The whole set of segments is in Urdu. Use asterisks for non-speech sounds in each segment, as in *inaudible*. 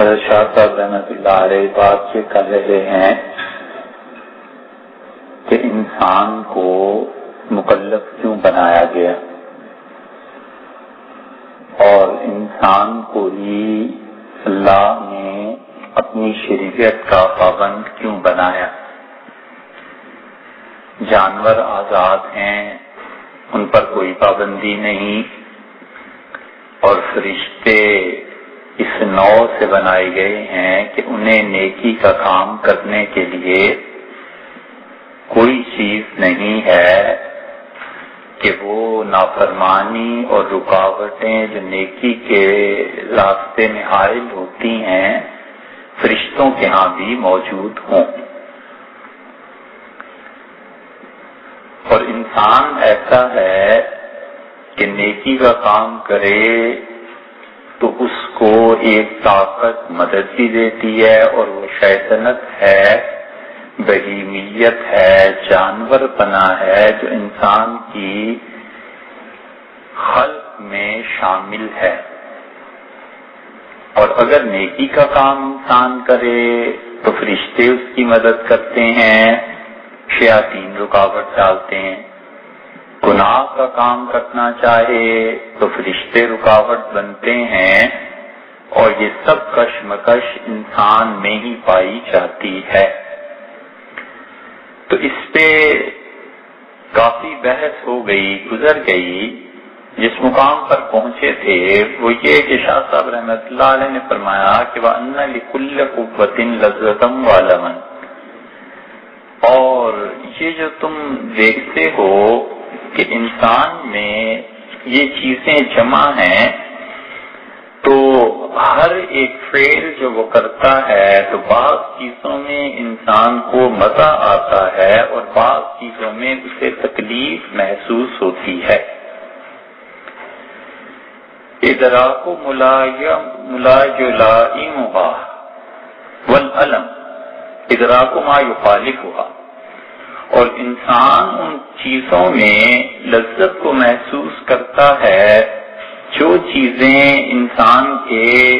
شاہ صاحب رحمت اللہ علیہ بات سے کر رہے ہیں کہ انسان کو مکلف کیوں بنایا گیا؟ اور انسان کو ہی اللہ نے اپنی شریعت کا پابند کیوں بنایا؟ جانور آزاد ہیں، ان پر کوئی پابندی نہیں، اور فرشتے اس نو سے بنائے گئے ہیں کہ انہیں نیکی کا کام کرنے کے لیے کوئی چیز نہیں ہے کہ وہ نافرمانی اور رکاوٹیں جو نیکی کے راستے میں حائل ہوتی ہیں، فرشتوں کے ہاں بھی موجود ہوں۔ اور انسان ایسا ہے کہ نیکی کا کام کرے تو اس کو ایک طاقت مدد بھی دیتی ہے اور وہ شیطنت ہے، بہیمیت ہے، جانور پنا ہے جو انسان کی خلق میں شامل ہے۔ اور اگر نیکی کا کام انسان کرے تو فرشتے اس کی مدد کرتے ہیں، شیاطین رکاوٹ ڈالتے ہیں۔ گناہ کا کام کرنا چاہے تو فرشتے رکاوٹ بنتے ہیں اور یہ سب کشمکش انسان میں ہی پائی جاتی ہے۔ تو اس پہ کافی بحث ہو گئی، گزر گئی۔ جس مقام پر پہنچے تھے، وہ یہ کہ شاہ صاحب رحمت اللہ علیہ نے فرمایا کہ وہ ان قوت لذتم والمن اور یہ جو تم دیکھتے ہو کہ انسان میں یہ چیزیں جمع ہیں، تو ہر ایک فیل جو وہ کرتا ہے، تو بعض چیزوں میں انسان کو مزہ آتا ہے اور بعض چیزوں میں اسے تکلیف محسوس ہوتی ہے۔ ادراک و ملائم ہوا ولم ادراک ما یخالف ہوا۔ اور انسان ان چیزوں میں لذت کو محسوس کرتا ہے، جو چیزیں انسان کے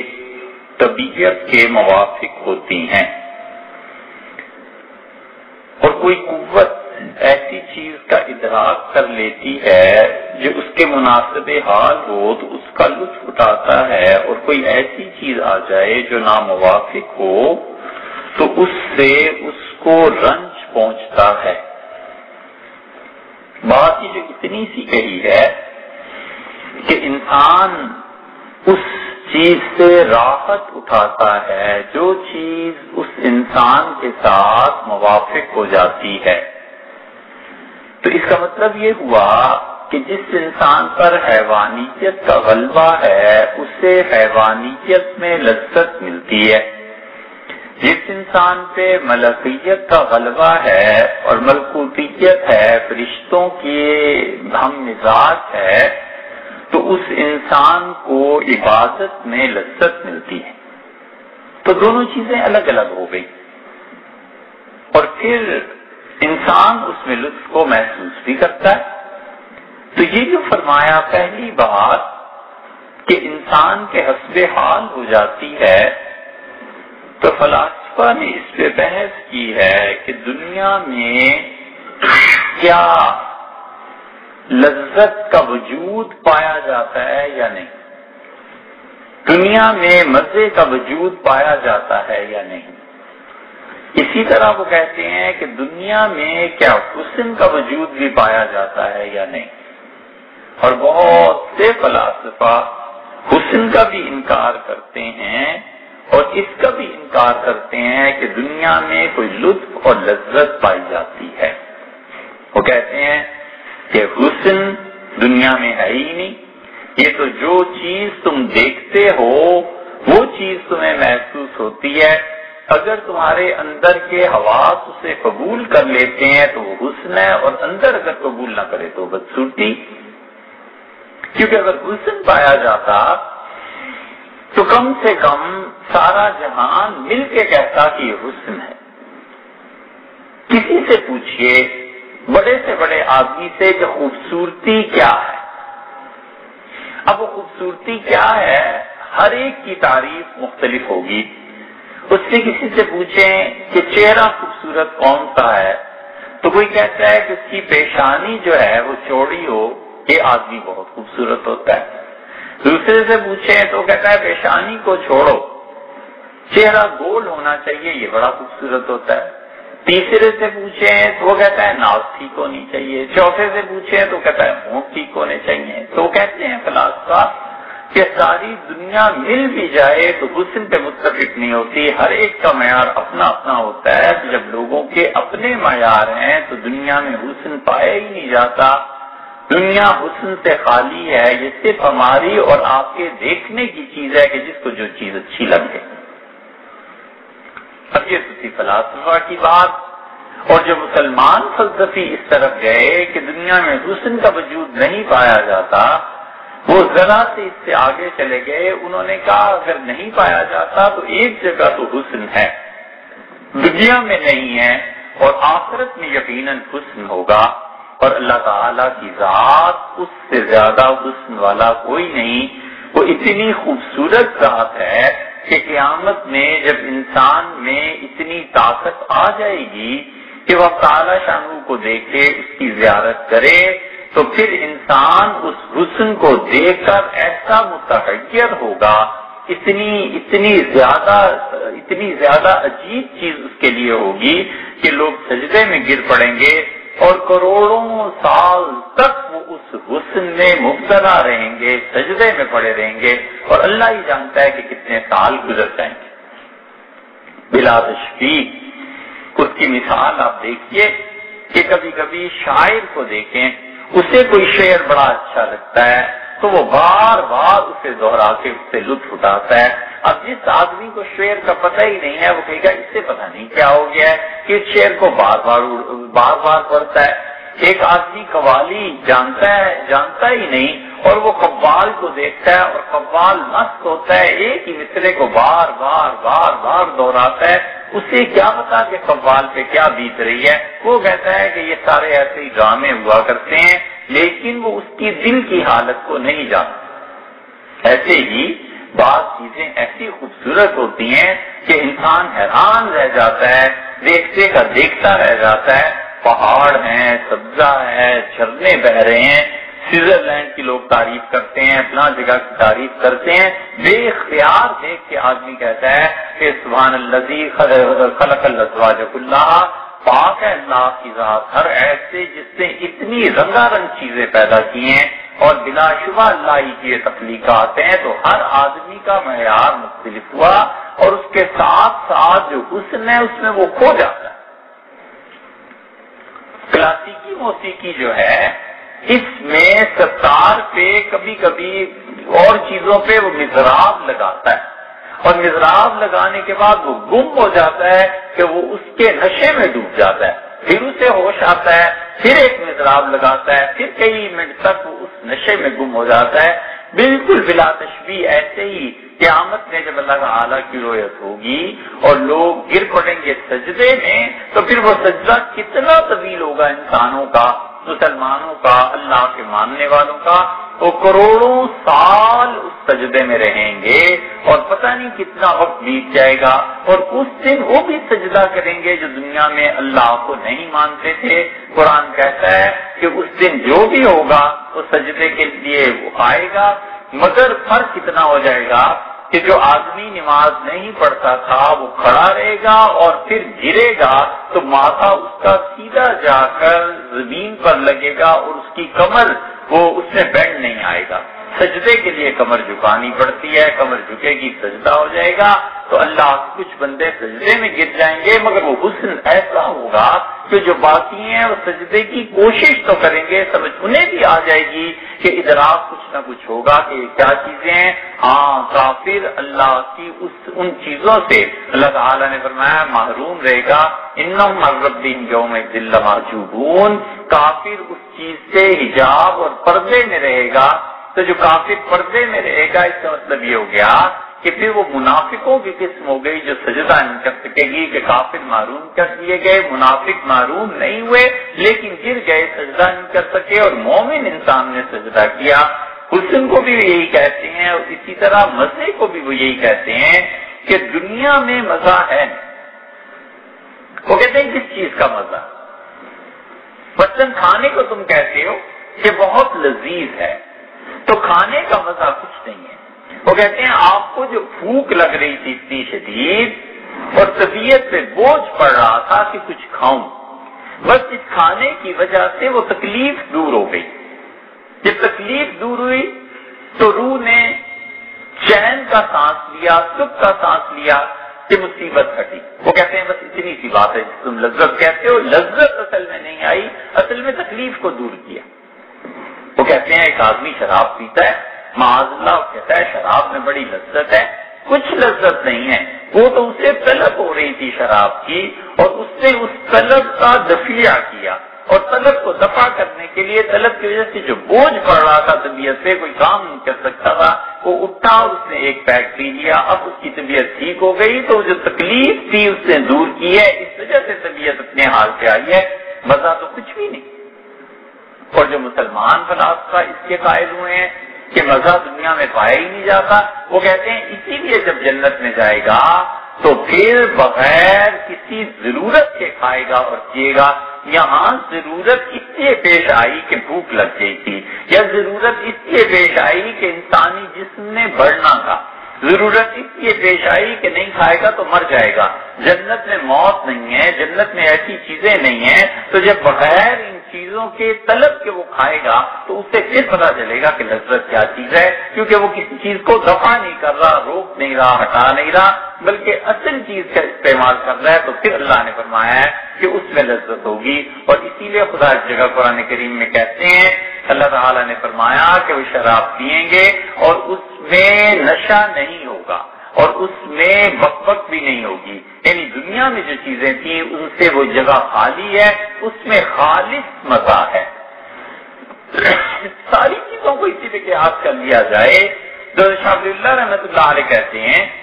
طبیعت کے موافق ہوتی ہیں۔ اور کوئی قوت ایسی چیز کا ادراک کر لیتی ہے جو اس کے مناسب حال ہو تو اس کا لطف اٹھاتا ہے اور کوئی ایسی چیز آ جائے جو ناموافق ہو تو اس سے اس کو رنج پہنچتا ہے۔ بات یہ جو اتنی سی کہی ہے کہ انسان اس چیز سے راحت اٹھاتا ہے جو چیز اس انسان کے ساتھ موافق ہو جاتی ہے۔ تو اس کا مطلب یہ ہوا کہ جس انسان پر حیوانیت کا غلبہ ہے، اسے حیوانیت میں لذت ملتی ہے۔ جس انسان پہ ملکیت کا غلبہ ہے اور ملکوتیت ہے، فرشتوں کی ہم مزاج ہے، تو اس انسان کو عبادت میں لذت ملتی ہے۔ تو دونوں چیزیں الگ الگ ہو گئی۔ اور پھر انسان اس میں لطف کو محسوس بھی کرتا ہے۔ تو یہ جو فرمایا پہلی بات کہ انسان کے حسب حال ہو جاتی ہے تو فلاسفہ نے اس پہ بحث کی ہے کہ دنیا میں کیا لذت کا وجود پایا جاتا ہے یا نہیں؟ دنیا میں مزے کا وجود پایا جاتا ہے یا نہیں؟ اسی طرح وہ کہتے ہیں کہ دنیا میں کیا حسن کا وجود بھی پایا جاتا ہے یا نہیں؟ اور بہت سے فلاسفہ حسن کا بھی انکار کرتے ہیں اور اس کا بھی انکار کرتے ہیں کہ دنیا میں کوئی لطف اور لذت پائی جاتی ہے۔ وہ کہتے ہیں کہ حسن دنیا میں ہے ہی نہیں۔ یہ تو جو چیز تم دیکھتے ہو، وہ چیز تمہیں محسوس ہوتی ہے۔ اگر تمہارے اندر کے حواس اسے قبول کر لیتے ہیں تو وہ حسن ہے، اور اندر اگر قبول نہ کرے تو بدسوٹی کیونکہ اگر حسن پایا جاتا تو کم سے کم سارا جہان مل کے کہتا کہ یہ حسن ہے۔ کسی سے پوچھئے، بڑے سے بڑے آدمی سے کہ خوبصورتی کیا ہے؟ اب وہ خوبصورتی کیا ہے؟ ہر ایک کی تعریف مختلف ہوگی۔ اس سے کسی سے پوچھیں کہ چہرہ خوبصورت کون سا ہے؟ تو کوئی کہتا ہے کہ اس کی پیشانی جو ہے وہ چوڑی ہو، یہ آدمی بہت خوبصورت ہوتا ہے۔ دوسرے سے پوچھیں تو کہتا ہے پیشانی کو چھوڑو۔ چہرہ گول ہونا چاہیے، یہ بڑا خوبصورت ہوتا ہے۔ تیسرے سے پوچھیں تو وہ کہتا ہے ناز ٹھیک ہونی چاہیے۔ چوتھے سے پوچھیں تو کہتا ہے منہ ٹھیک ہونے چاہیے۔ تو کہتے ہیں فلاسفہ کہ ساری دنیا مل بھی جائے تو حسن پہ متفق نہیں ہوتی۔ ہر ایک کا معیار اپنا اپنا ہوتا ہے۔ جب لوگوں کے اپنے معیار ہیں تو دنیا میں حسن پایا ہی نہیں جاتا۔ دنیا حسن سے خالی ہے، یہ صرف ہماری اور آپ کے دیکھنے کی چیز ہے کہ جس کو جو چیز اچھی لگے۔ اب یہ تو فلاسفہ کی بات، اور جو مسلمان فلسفی اس طرف گئے کہ دنیا میں حسن کا وجود نہیں پایا جاتا، وہ ذرا سے اس سے آگے چلے گئے۔ انہوں نے کہا، اگر نہیں پایا جاتا تو ایک جگہ تو حسن ہے۔ دنیا میں نہیں ہے اور آخرت میں یقیناً حسن ہوگا۔ اور اللہ تعالی کی ذات اس سے زیادہ حسن والا کوئی نہیں۔ وہ اتنی خوبصورت ذات ہے کہ قیامت میں جب انسان میں اتنی طاقت آ جائے گی کہ وہ تعالی شانو کو دیکھے، اس کی زیارت کرے، تو پھر انسان اس حسن کو دیکھ کر ایسا متحیر ہوگا۔ اتنی اتنی زیادہ اتنی زیادہ عجیب چیز اس کے لیے ہوگی کہ لوگ سجدے میں گر پڑیں گے۔ اور کروڑوں سال تک وہ اس حسن میں مبتلا رہیں گے، سجدے میں پڑے رہیں گے اور اللہ ہی جانتا ہے کہ کتنے سال گزر جائیں گے۔ بلا تشفیق اس کی مثال آپ دیکھیے کہ کبھی کبھی شاعر کو دیکھیں، اسے کوئی شعر بڑا اچھا لگتا ہے تو وہ بار بار اسے دوہرا کے اس سے لطف اٹھاتا ہے۔ اب جس آدمی کو شعر کا پتہ ہی نہیں ہے، وہ کہے گا، اس سے پتہ نہیں کیا ہو گیا ہے کہ اس شعر کو بار بار بار بار پڑھتا ہے۔ ایک آدمی قوالی جانتا ہے، جانتا ہی نہیں، اور وہ قبال کو دیکھتا ہے، اور قبال مست ہوتا ہے، ایک ہی مصرے کو بار بار بار بار دوہراتا ہے۔ اسے کیا پتا کہ قبال پہ کیا بیت رہی ہے؟ وہ کہتا ہے کہ یہ سارے ایسے ہی ڈرامے ہوا کرتے ہیں، لیکن وہ اس کی دل کی حالت کو نہیں جانتا۔ ایسے ہی بعض چیزیں ایسی خوبصورت ہوتی ہیں کہ انسان حیران رہ جاتا ہے، دیکھتے کا دیکھتا رہ جاتا ہے، پہاڑ ہیں، سبزہ ہے جھرنے بہ رہے ہیں، سوئٹزرلینڈ کی لوگ تعریف کرتے ہیں اپنا جگہ کی تعریف کرتے ہیں، بے اختیار دیکھ کے آدمی کہتا ہے کہ سبحان اللہ خلق اللہ، پاک ہے اللہ کی ذات، ہر ایسے جس سے اتنی رنگا رنگ چیزیں پیدا کی ہیں اور بلا شبہ اللہ ہی کی تخلیقات ہیں، تو ہر آدمی کا معیار مختلف ہوا اور اس کے ساتھ ساتھ جو حسن ہے، اس میں وہ کھو جاتا ہے۔ کلاسیکی موسیقی جو ہے، اس میں ستار پہ کبھی کبھی اور چیزوں پہ وہ مزراب لگاتا ہے۔ اور مزراب لگانے کے بعد وہ گم ہو جاتا ہے کہ وہ اس کے نشے میں ڈوب جاتا ہے۔ پھر اسے ہوش آتا ہے، پھر ایک مضراب لگاتا ہے، پھر کئی منٹ تک اس نشے میں گم ہو جاتا ہے۔ بالکل بلا تشبیح ایسے ہی قیامت میں جب اللہ تعالیٰ کی رویت ہوگی اور لوگ گر پڑیں گے سجدے میں، تو پھر وہ سجدہ کتنا طویل ہوگا انسانوں کا۔ مسلمانوں کا، اللہ کے ماننے والوں کا وہ کروڑوں سال اس سجدے میں رہیں گے اور پتہ نہیں کتنا وقت بیت جائے گا اور اس دن وہ بھی سجدہ کریں گے جو دنیا میں اللہ کو نہیں مانتے تھے۔ قرآن کہتا ہے کہ اس دن جو بھی ہوگا وہ سجدے کے لیے وہ آئے گا، مگر فرق کتنا ہو جائے گا کہ جو آدمی نماز نہیں پڑھتا تھا وہ کھڑا رہے گا اور پھر گرے گا تو ماتھا اس کا سیدھا جا کر زمین پر لگے گا اور اس کی کمر وہ اس میں بینڈ نہیں آئے گا۔ سجدے کے لیے کمر جھکانی پڑتی ہے، کمر جھکے گی، سجدہ ہو جائے گا، تو اللہ کچھ بندے سجدے میں گر جائیں گے، مگر وہ حسن ایسا ہوگا کہ جو باقی ہیں وہ سجدے کی کوشش تو کریں گے، سمجھ انہیں بھی آ جائے گی کہ ادھر آپ کچھ نہ کچھ ہوگا کہ کیا چیزیں ہیں۔ ہاں کافر اللہ کی اس، ان چیزوں سے اللہ تعالیٰ نے فرمایا، محروم رہے گا۔ ان مربین یوم دل کافر اس چیز سے حجاب اور پردے میں رہے گا تو جو کافر پردے میں رہے گا اس کا مطلب یہ ہو گیا کہ پھر وہ منافقوں کی قسم ہو گئی جو سجدہ نہیں کر سکے گی، کہ کافر معروم کر دیے گئے، منافق معروم نہیں ہوئے، لیکن گر گئے، سجدہ نہیں کر سکے اور مومن انسان نے سجدہ کیا۔ حسن کو بھی یہی کہتے ہیں اور اسی طرح مزے کو بھی وہ یہی کہتے ہیں کہ دنیا میں مزہ ہے۔ وہ کہتے ہیں کس چیز کا مزہ؟ بچن کھانے کو تم کہتے ہو کہ بہت لذیذ ہے۔ تو کھانے کا مزہ کچھ نہیں ہے۔ وہ کہتے ہیں، آپ کو جو بھوک لگ رہی تھی اتنی شدید اور طبیعت پہ بوجھ پڑ رہا تھا کہ کچھ کھاؤں۔ بس اس کھانے کی وجہ سے وہ تکلیف دور ہو گئی۔ جب تکلیف دور ہوئی تو روح نے چین کا سانس لیا، سکھ کا سانس لیا کہ مصیبت ہٹی وہ کہتے ہیں، بس اتنی سی بات ہے تم لذت کہتے ہو، لذت اصل میں نہیں آئی، اصل میں تکلیف کو دور کیا۔ وہ کہتے ہیں، ایک آدمی شراب پیتا ہے، معاذ اللہ کہتا ہے، شراب میں بڑی لذت ہے۔ کچھ لذت نہیں ہے۔ وہ تو اسے طلب ہو رہی تھی شراب کی اور اس نے اس طلب کا دفیہ کیا۔ اور طلب کو دفاع کرنے کے لیے، طلب کی وجہ سے جو بوجھ پڑ رہا تھا طبیعت سے، کوئی کام نہیں کر سکتا تھا۔ وہ اٹھا اور اس نے ایک پیک پی لیا۔ اب اس کی طبیعت ٹھیک ہو گئی تو جو تکلیف تھی اس نے دور کی ہے۔ اس وجہ سے طبیعت اپنے حال سے آئی ہے۔ مزہ تو کچھ بھی نہیں۔ اور جو مسلمان فلاسفہ اس کے قائل ہوئے ہیں کہ مزہ دنیا میں پایا ہی نہیں جاتا، وہ کہتے ہیں اسی لیے جب جنت میں جائے گا تو پھر بغیر کسی ضرورت کے کھائے گا اور پیے گا۔ یہاں ضرورت اس لیے پیش آئی کہ بھوک لگ گئی تھی، یا ضرورت اس لیے پیش آئی کہ انسانی جسم نے بڑھنا تھا۔ ضرورت اس لیے پیش آئی کہ نہیں کھائے گا تو مر جائے گا۔ جنت میں موت نہیں ہے، جنت میں ایسی چیزیں نہیں ہیں۔ تو جب بغیر ان چیزوں کے طلب کے وہ کھائے گا تو اس سے پھر پتا چلے گا کہ لذت کیا چیز ہے، کیونکہ وہ کسی چیز کو دفاع نہیں کر رہا، روک نہیں رہا، ہٹا نہیں رہا، بلکہ اصل چیز کا استعمال کر رہا ہے۔ تو پھر اللہ نے فرمایا ہے کہ اس میں لذت ہوگی۔ اور اسی لیے خدا اس جگہ قرآن کریم میں کہتے ہیں، اللہ تعالیٰ نے فرمایا کہ وہ شراب پیئیں گے اور اس میں نشہ نہیں ہوگا۔ اور اس میں بک بک بھی نہیں ہوگی۔ یعنی دنیا میں جو چیزیں تھیں، ان سے وہ جگہ خالی ہے، اس میں خالص مزہ ہے۔ *coughs* ساری چیزوں کو اسی پہ یاد کر لیا جائے تو شاہ اللہ رحمت اللہ علیہ کہتے ہیں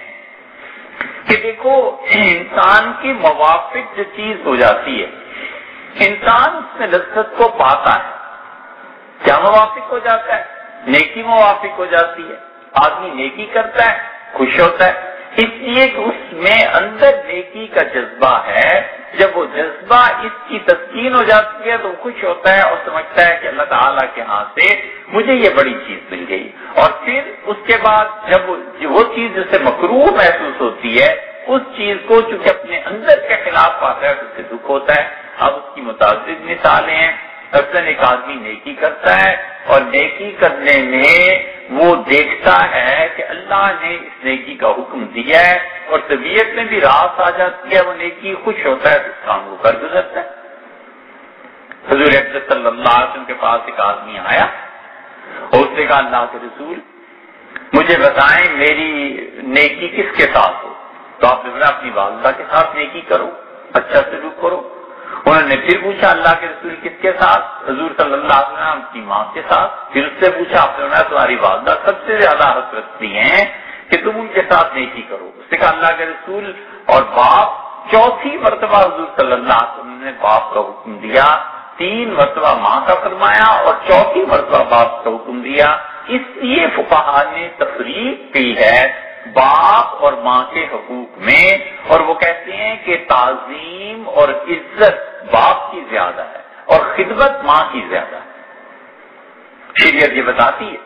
کہ دیکھو، انسان کی موافق جو چیز ہو جاتی ہے، انسان اس میں لذت کو پاتا ہے۔ کیا موافق ہو جاتا ہے؟ نیکی موافق ہو جاتی ہے۔ آدمی نیکی کرتا ہے خوش ہوتا ہے۔ اس لیے کہ اس میں اندر نیکی کا جذبہ ہے۔ جب وہ جذبہ اس کی تسکین ہو جاتی ہے تو خوش ہوتا ہے اور سمجھتا ہے کہ اللہ تعالیٰ کے ہاتھ سے مجھے یہ بڑی چیز مل گئی۔ اور پھر اس کے بعد جب وہ چیز جسے مکرو محسوس ہوتی ہے، اس چیز کو چونکہ اپنے اندر کے خلاف پاتا ہے تو اسے دکھ ہوتا ہے۔ اب اس کی متعدد مثالیں ہیں۔ اکثر ایک آدمی نیکی کرتا ہے اور نیکی کرنے میں وہ دیکھتا ہے کہ اللہ نے اس نیکی کا حکم دیا ہے اور طبیعت میں بھی راس آ جاتی ہے، وہ نیکی خوش ہوتا ہے اس کام کو کر گزرتا ہے۔ حضور صلی اللہ علیہ وسلم کے پاس ایک آدمی آیا اور اس نے کہا، اللہ کے رسول، مجھے بتائیں میری نیکی کس کے ساتھ ہو؟ تو آپ نے اپنی والدہ کے ساتھ نیکی کرو اچھا سلوک کرو۔ انہوں نے پھر پوچھا اللہ کے رسول کس کے ساتھ؟ حضور صلی اللہ علیہ وسلم کی ماں کے ساتھ۔ پھر اس سے پوچھا، آپ نے تمہاری والدہ سب سے زیادہ حق رکھتی ہیں کہ تم ان کے ساتھ نیکی کرو۔ اس نے کہا، اللہ کے رسول اور باپ چوتھی مرتبہ حضور صلی اللہ علیہ وسلم نے باپ کا حکم دیا، تین مرتبہ ماں کا فرمایا اور چوتھی مرتبہ باپ کا حکم دیا۔ اس لیے فقہ نے تفریح کی ہے۔ باپ اور ماں کے حقوق میں، اور وہ کہتے ہیں کہ تعظیم اور عزت باپ کی زیادہ ہے اور خدمت ماں کی زیادہ ہے۔ شریعت یہ بتاتی ہے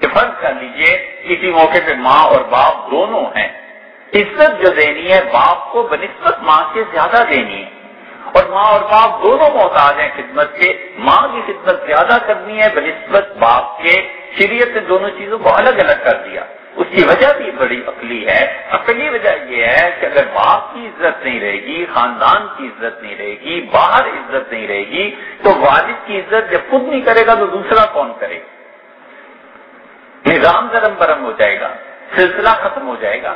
کہ فرض کر لیجیے کسی موقع پہ ماں اور باپ دونوں ہیں۔ عزت جو دینی ہے باپ کو بنسبت ماں سے زیادہ دینی ہے۔ اور ماں اور باپ دونوں محتاج ہیں خدمت کے، ماں کی خدمت زیادہ کرنی ہے بنسبت باپ کے۔ شریعت نے دونوں چیزوں کو الگ الگ کر دیا۔ اس کی وجہ بھی بڑی عقلی ہے۔ عقلی وجہ یہ ہے کہ اگر باپ کی عزت نہیں رہے گی، خاندان کی عزت نہیں رہے گی، باہر عزت نہیں رہے گی، تو والد کی عزت جب خود نہیں کرے گا تو دوسرا کون کرے؟ گا نظام درم برم ہو جائے گا، سلسلہ ختم ہو جائے گا۔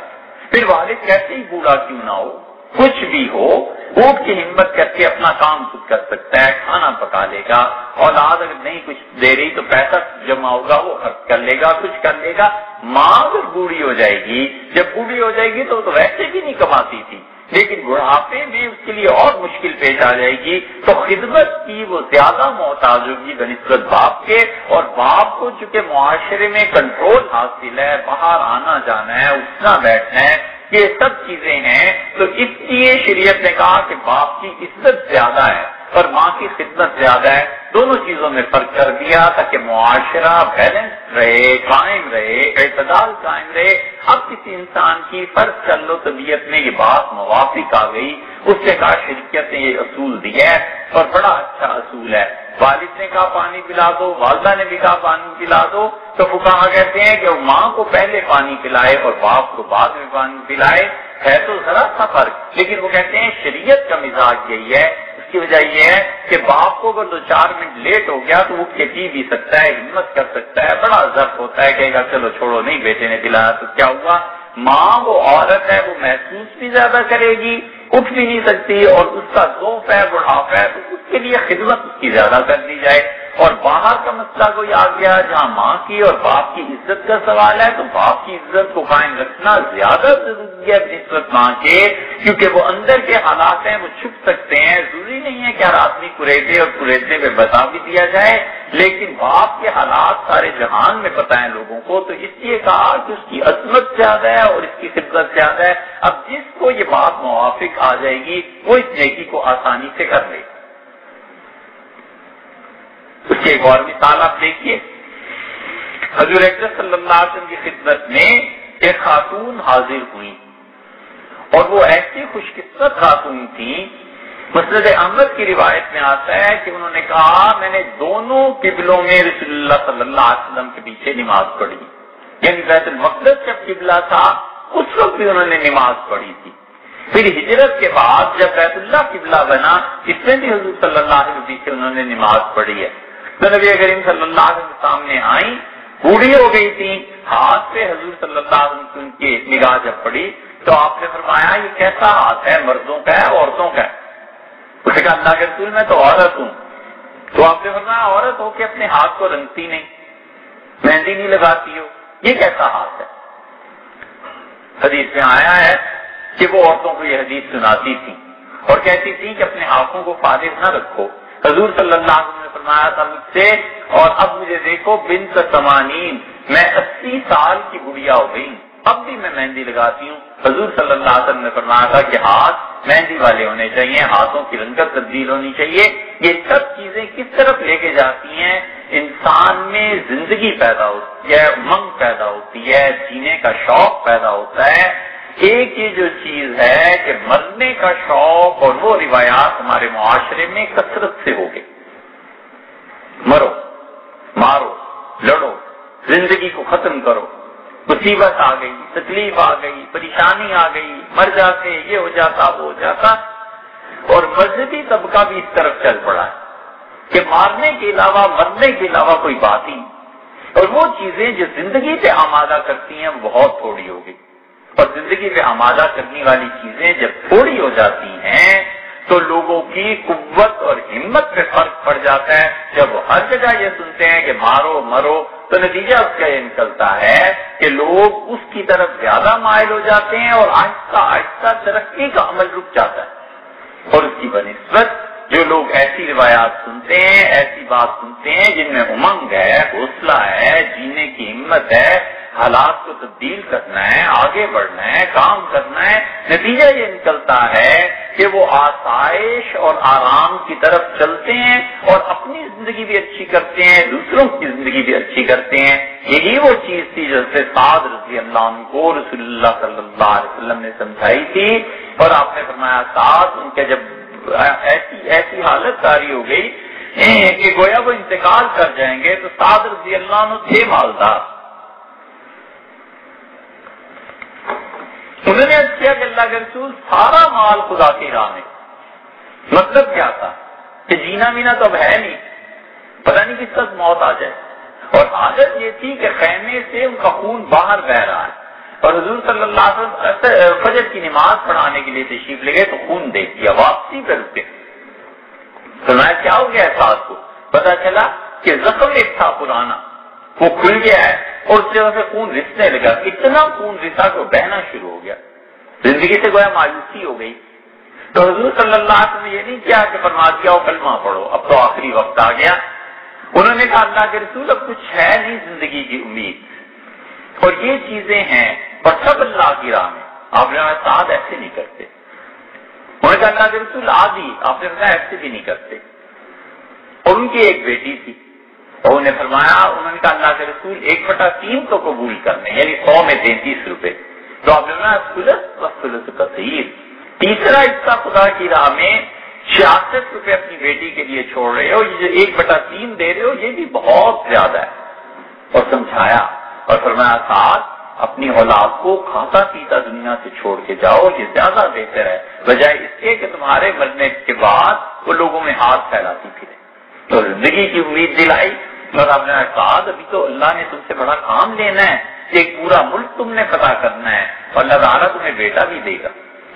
پھر والد کیسے ہی بوڑھا کیوں نہ ہو؟ کچھ بھی ہو اونٹ کی ہمت کر کے اپنا کام خود کر سکتا ہے، کھانا پکا لے گا، اولاد اگر نہیں کچھ دے رہی تو پیسہ جمع ہوگا، وہ خرچ کر لے گا، کچھ کر لے گا۔ ماں اگر بوڑھی ہو جائے گی، جب بوڑھی ہو جائے گی تو ویسے بھی نہیں کماتی تھی، لیکن بڑھاپے میں اس کے لیے اور مشکل پیش آ جائے گی۔ تو خدمت کی وہ زیادہ محتاج ہوگی بنسبت باپ کے، اور باپ کو چونکہ معاشرے میں کنٹرول حاصل ہے، باہر آنا جانا ہے، اٹھنا بیٹھنا ہے یہ سب چیزیں ہیں، تو اس لیے شریعت نے کہا کہ باپ کی عزت زیادہ ہے۔ اور ماں کی خدمت زیادہ ہے۔ دونوں چیزوں میں فرق کر دیا تاکہ معاشرہ بیلنس رہے، قائم رہے، اعتدال قائم رہے۔ اب کسی انسان کی فرض کر لو، طبیعت میں یہ بات موافق آ گئی۔ اس سے کہا شریعت نے یہ اصول دیا ہے اور بڑا اچھا اصول ہے۔ والد نے کہا، پانی پلا دو، والدہ نے بھی کہا، پانی پلا دو۔ تو وہ کہتے ہیں کہ وہ ماں کو پہلے پانی پلائے اور باپ کو بعد میں پانی پلائے۔ ہے تو ذرا سا فرق، لیکن وہ کہتے ہیں شریعت کا مزاج یہی ہے۔ کی وجہ یہ ہے کہ باپ کو اگر دو چار منٹ لیٹ ہو گیا تو وہ پی بھی سکتا ہے، ہمت کر سکتا ہے، بڑا ضبط ہوتا ہے کہ چلو چھوڑو، نہیں بیٹے نے دلایا تو کیا ہوا؟ ماں وہ عورت ہے، وہ محسوس بھی زیادہ کرے گی۔ اٹھ بھی نہیں سکتی اور اس کا ذوف ہے بڑھاپا ہے تو اس کے لیے خدمت اس کی زیادہ کر دی جائے۔ اور باہر کا مسئلہ کوئی آ گیا جہاں ماں کی اور باپ کی عزت کا سوال ہے، تو باپ کی عزت کو قائم رکھنا زیادہ ضروری ہے نسبت ماں کے، کیونکہ وہ اندر کے حالات ہیں، وہ چھپ سکتے ہیں۔ ضروری نہیں ہے کہ ہر آدمی قریدے اور قریدے پہ بتا بھی دیا جائے۔ لیکن باپ کے حالات سارے جہان میں پتہ لوگوں کو، تو اس لیے کہا کہ اس کی عظمت زیادہ ہے اور اس کی خدمت زیادہ ہے۔ اب جس کو یہ بات موافق آ جائے گی، وہ اس نیکی کو آسانی سے کر لے۔ اس کی ایک اور مثال آپ دیکھیے۔ حضور صلی اللہ علیہ وسلم کی خدمت میں ایک خاتون حاضر ہوئی اور وہ ایسی خوش قسمت خاتون تھی مسرت احمد کی روایت میں آتا ہے کہ انہوں نے کہا، میں نے دونوں قبلوں میں رسول اللہ صلی اللہ علیہ وسلم کے پیچھے نماز پڑھی۔ یعنی بیت المقدس جب قبلہ تھا، اس وقت بھی انہوں نے نماز پڑھی تھی۔ پھر ہجرت کے بعد جب بیت اللہ قبلہ بنا، اس میں بھی حضور صلی اللہ علیہ وسلم پیچھے انہوں نے نماز پڑھی ہے۔ تو نبی کریم صلی اللہ علیہ وسلم سامنے آئی بوڑھی ہو گئی تھی، ہاتھ پہ حضور صلی اللہ علیہ وسلم کی نگاہ جب پڑی، تو آپ نے فرمایا، یہ کیسا ہاتھ ہے؟ مردوں کا ہے، عورتوں کا ہے؟ اس کہا، اللہ کے رسول، میں تو عورت ہوں۔ تو آپ نے فرمایا، عورت ہو کے اپنے ہاتھ کو رنگتی نہیں، مہندی نہیں لگاتی ہو۔ یہ کیسا ہاتھ ہے؟ حدیث میں آیا ہے کہ وہ عورتوں کو یہ حدیث سناتی تھی اور کہتی تھی کہ اپنے ہاتھوں کو فارغ نہ رکھو۔ حضور صلی اللہ علیہ وسلم نے فرمایا تھا مجھ سے اور اب مجھے دیکھو بن سمانین، میں اسی سال کی گڑیا ہو گئی۔ اب بھی میں مہندی لگاتی ہوں۔ حضور صلی اللہ علیہ وسلم نے فرمایا تھا کہ ہاتھ مہندی والے ہونے چاہیے، ہاتھوں کی رنگت تبدیل ہونی چاہیے۔ یہ سب چیزیں کس طرف لے کے جاتی ہیں؟ انسان میں زندگی پیدا ہوتی ہے، امنگ پیدا ہوتی ہے، جینے کا شوق پیدا ہوتا ہے۔ ایک یہ جو چیز ہے کہ مرنے کا شوق اور وہ روایات ہمارے معاشرے میں کثرت سے ہو گئی مرو، مارو، لڑو، زندگی کو ختم کرو۔ مصیبت آ گئی، تکلیف آ گئی، پریشانی آ گئی، مر جاتے، یہ ہو جاتا، وہ ہو جاتا۔ اور مذہبی طبقہ بھی اس طرف چل پڑا ہے کہ مارنے کے علاوہ مرنے کے علاوہ کوئی بات ہی اور وہ چیزیں جو زندگی پہ آمادہ کرتی ہیں، بہت تھوڑی ہو گئی۔ اور زندگی پہ آمادہ کرنے والی چیزیں جب تھوڑی ہو جاتی ہیں، تو لوگوں کی قوت اور ہمت پہ فرق پڑ جاتا ہے۔ جب وہ ہر جگہ یہ سنتے ہیں کہ مارو، مرو تو نتیجہ اس کا یہ نکلتا ہے کہ لوگ اس کی طرف زیادہ مائل ہو جاتے ہیں اور آہستہ آہستہ ترقی کا عمل رک جاتا ہے۔ اور اس کی بنسبت جو لوگ ایسی روایات سنتے ہیں، ایسی بات سنتے ہیں جن میں امنگ ہے، حوصلہ ہے، جینے کی ہمت ہے حالات کو تبدیل کرنا ہے، آگے بڑھنا ہے، کام کرنا ہے، نتیجہ یہ نکلتا ہے کہ وہ آسائش اور آرام کی طرف چلتے ہیں اور اپنی زندگی بھی اچھی کرتے ہیں، دوسروں کی زندگی بھی اچھی کرتے ہیں۔ یہی وہ چیز تھی جیسے سعد رضی اللہ عنہ کو رسول اللہ صلی اللہ علیہ وسلم نے سمجھائی تھی۔ اور آپ نے فرمایا، سعد، ان کے جب ایسی ایسی حالت تاری ہو گئی کہ گویا وہ انتقال کر جائیں گے تو سعد رضی اللہ عنہ تھے مالدار۔ انہوں نے کیا کہ اللہ کے رسول سارا مال خدا کی راہ میں۔ مطلب کیا تھا؟ کہ جینا مینا تو اب ہے نہیں۔ پتہ نہیں کس طرح موت آ جائے۔ اور عادت یہ تھی کہ خیمے سے ان کا خون باہر بہ رہا ہے۔ اور حضور صلی اللہ علیہ وسلم فجر کی نماز پڑھانے کے لیے تشریف لے گئے تو خون دے دیا، واپسی پہ رکے میں کیا ہو گیا احساس کو؟ پتا چلا کہ زخم ایک تھا پرانا۔ وہ کھل گیا ہے اور اس جگہ سے خون رسنے لگا۔ اتنا خون رسا کہ بہنا شروع ہو گیا۔ زندگی سے گویا مایوسی ہو گئی۔ تو حضور صلی اللہ علیہ وسلم نے یہ نہیں کیا کہ فرما کیا ہو کلمہ پڑھو۔ اب تو آخری وقت آ گیا۔ انہوں نے کہا، اللہ کے رسول، اب کچھ ہے نہیں زندگی کی امید۔ اور یہ چیزیں ہیں اور سب اللہ کی راہ میں۔ آپ نے ساتھ ایسے نہیں کرتے۔ انہوں نے کہا، اللہ کے رسول، آدھی۔ آپ نے کہا، ایسے بھی نہیں کرتے۔ اور ان کی ایک بیٹی تھی۔ اور انہیں فرمایا، انہوں نے کہا اللہ کے رسول، ایک بٹا تین تو قبول کرنے یعنی سو میں تینتیس روپے۔ تو آپ نے کہا تیسرا حصہ خدا کی راہ میں چھیاسٹھ روپے اپنی بیٹی کے لیے چھوڑ رہے ہو، یہ جو ایک بٹا تین دے رہے ہو، یہ بھی بہت زیادہ ہے۔ اور سمجھایا، اور فرمایا، ساتھ اپنی اولاد کو کھاتا پیتا دنیا سے چھوڑ کے جاؤ، یہ زیادہ بہتر ہے۔ بجائے اس کے کہ تمہارے مرنے کے بعد وہ لوگوں میں ہاتھ پھیلاتی پھرے۔ تو زندگی کی امید دلائی اور آپ نے کہا ابھی تو اللہ نے تم سے بڑا کام لینا ہے ایک پورا ملک تم نے پتا کرنا ہے اور اللہ تعالیٰ تمہیں بیٹا بھی دے گا.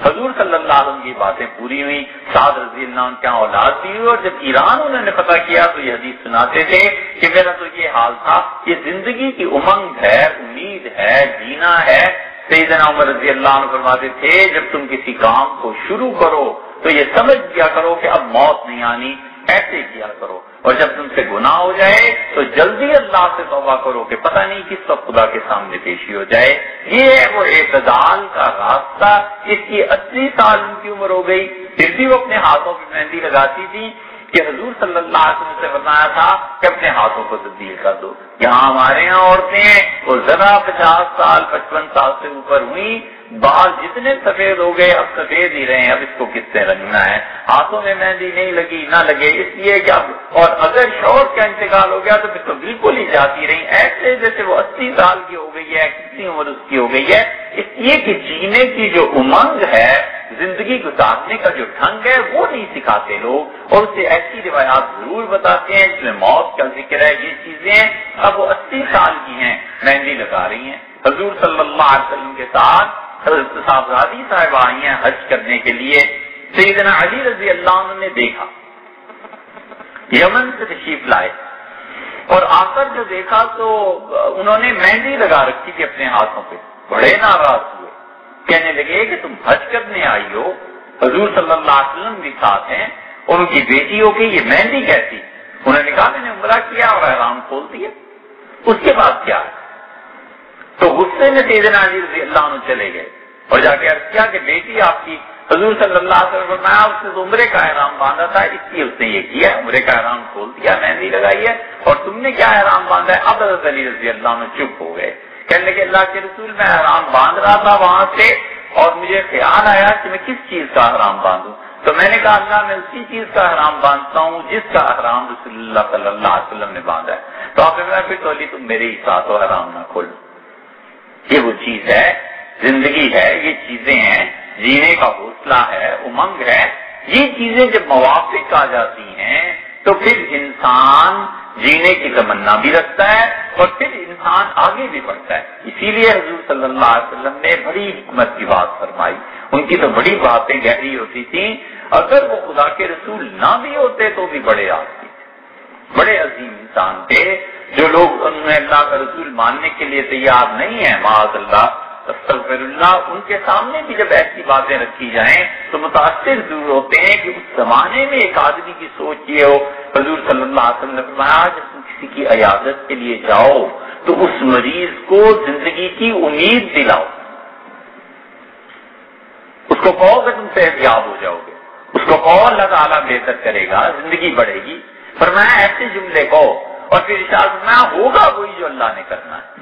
حضور صلی اللہ علیہ وسلم کی باتیں پوری ہوئی سعد رضی اللہ عنہ کیا اولاد دی ہوئی اور جب ایران انہوں نے پتا کیا تو یہ حدیث سناتے تھے کہ میرا تو یہ حال تھا یہ زندگی کی امنگ ہے، امید ہے، جینا ہے۔ سیدنا عمر رضی اللہ عنہ فرماتے تھے، جب تم کسی کام کو شروع کرو تو یہ سمجھ کیا کرو کہ اب موت نہیں آنی، ایسے کیا کرو؟ اور جب تم سے گناہ ہو جائے تو جلدی اللہ سے توبہ کرو کہ پتہ نہیں کس وقت خدا کے سامنے پیشی ہو جائے۔ یہ ہے وہ اعتدال کا راستہ۔ اس کی اسی سال ان کی عمر ہو گئی۔ پھر بھی وہ اپنے ہاتھوں پہ مہندی لگاتی تھی کہ حضور صلی اللہ علیہ وسلم سے بتایا تھا کہ اپنے ہاتھوں کو تبدیل کر دو۔ یہاں ہمارے یہاں عورتیں وہ ذرا پچاس سال، پچپن سال سے اوپر ہوئی بال جتنے سفید ہو گئے، اب سفید ہی رہے اب اس کو کس سے رنگنا ہے؟ ہاتھوں میں مہندی نہیں لگی، نہ لگے۔ اس لیے کہ اور اگر شور کا انتقال ہو گیا تو پھر تو بالکل ہی جاتی رہی۔ ایسے جیسے وہ اسی سال کی ہو گئی ہے، کتنی عمر اس کی ہو گئی ہے۔ اس لیے کہ جینے کی جو امنگ ہے، زندگی گزارنے کا جو ڈھنگ ہے، وہ نہیں سکھاتے لوگ۔ اور اسے ایسی روایات ضرور بتاتے ہیں، جس میں موت کا ذکر ہے، یہ چیزیں اب وہ اسی سال کی ہیں، مہندی لگا رہی ہیں۔ حضور صلی اللہ علیہ وسلم کے ساتھ حضرت صاحبزادی صاحب آئی ہیں حج کرنے کے لیے۔ سیدنا علی رضی اللہ عنہ نے دیکھا۔ یمن سے تشریف لائے۔ اور آ کر جو دیکھا تو انہوں نے مہندی لگا رکھی تھی اپنے ہاتھوں پہ۔ بڑے ناراض ہوئے۔ کہنے لگے کہ تم حج کرنے آئی ہو۔ حضور صلی اللہ علیہ وسلم بھی ساتھ ہیں۔ اور ان کی بیٹی ہو گئی یہ مہندی کیسی؟ انہوں نے کہا، میں نے عمرہ کیا اور احرام کھول دیا۔ اس کے بعد کیا؟ تو غصے میں سیدنا علی رضی اللہ عنہ چلے گئے اور جا کے عرض کیا کہ بیٹی، آپ کی حضور صلی اللہ علیہ وسلم میں اس نے عمرے کا احرام باندھا تھا، اس لیے اس نے یہ کیا عمرے کا احرام کھول دیا، مہندی لگائی ہے، اور تم نے کیا احرام باندھا ہے؟ اب حضرت علی رضی اللہ عنہ چپ ہو گئے، کہنے لگے، اللہ کے رسول، میں احرام باندھ رہا تھا وہاں سے، اور مجھے خیال آیا کہ میں کس چیز کا احرام باندھوں؟ تو میں نے کہا اللہ میں اسی چیز کا احرام باندھتا ہوں، جس کا احرام رسول اللہ صلی اللہ علیہ وسلم نے باندھا ہے۔ تو آپ نے پھر تو علی تم میرے ہی ساتھ ہو، احرام نہ کھولو۔ یہ وہ چیز ہے، زندگی ہے، یہ چیزیں ہیں، جینے کا حوصلہ ہے، امنگ ہے۔ یہ چیزیں جب موافق آ جاتی ہیں، تو پھر انسان جینے کی تمنا بھی رکھتا ہے اور پھر انسان آگے بھی بڑھتا ہے۔ اسی لیے حضور صلی اللہ علیہ وسلم نے بڑی حکمت کی بات فرمائی۔ ان کی تو بڑی باتیں گہری ہوتی تھیں۔ اگر وہ خدا کے رسول نہ بھی ہوتے تو بھی بڑے آدمی بڑے عظیم انسان تھے۔ جو لوگ انہیں اللہ کا رسول ماننے کے لیے تیار نہیں ہے معاذ اللہ اللہ، ان کے سامنے بھی جب ایسی باتیں رکھی جائیں تو متاثر ضرور ہوتے ہیں کہ اس زمانے میں ایک آدمی کی سوچ یہ ہو، حضور صلی اللہ علیہ وسلم نے فرمایا، جب تم کسی کی عیادت کے لیے جاؤ تو اس مریض کو زندگی کی امید دلاؤ۔ اس کو کہو کہ تم صحت یاب ہو جاؤ گے۔ اس کو کہو، اللہ تعالیٰ بہتر کرے گا، زندگی بڑھے گی۔ فرمایا، ایسے جملے کو اور پھر اشار فرمایا، ہوگا وہی جو اللہ نے کرنا ہے۔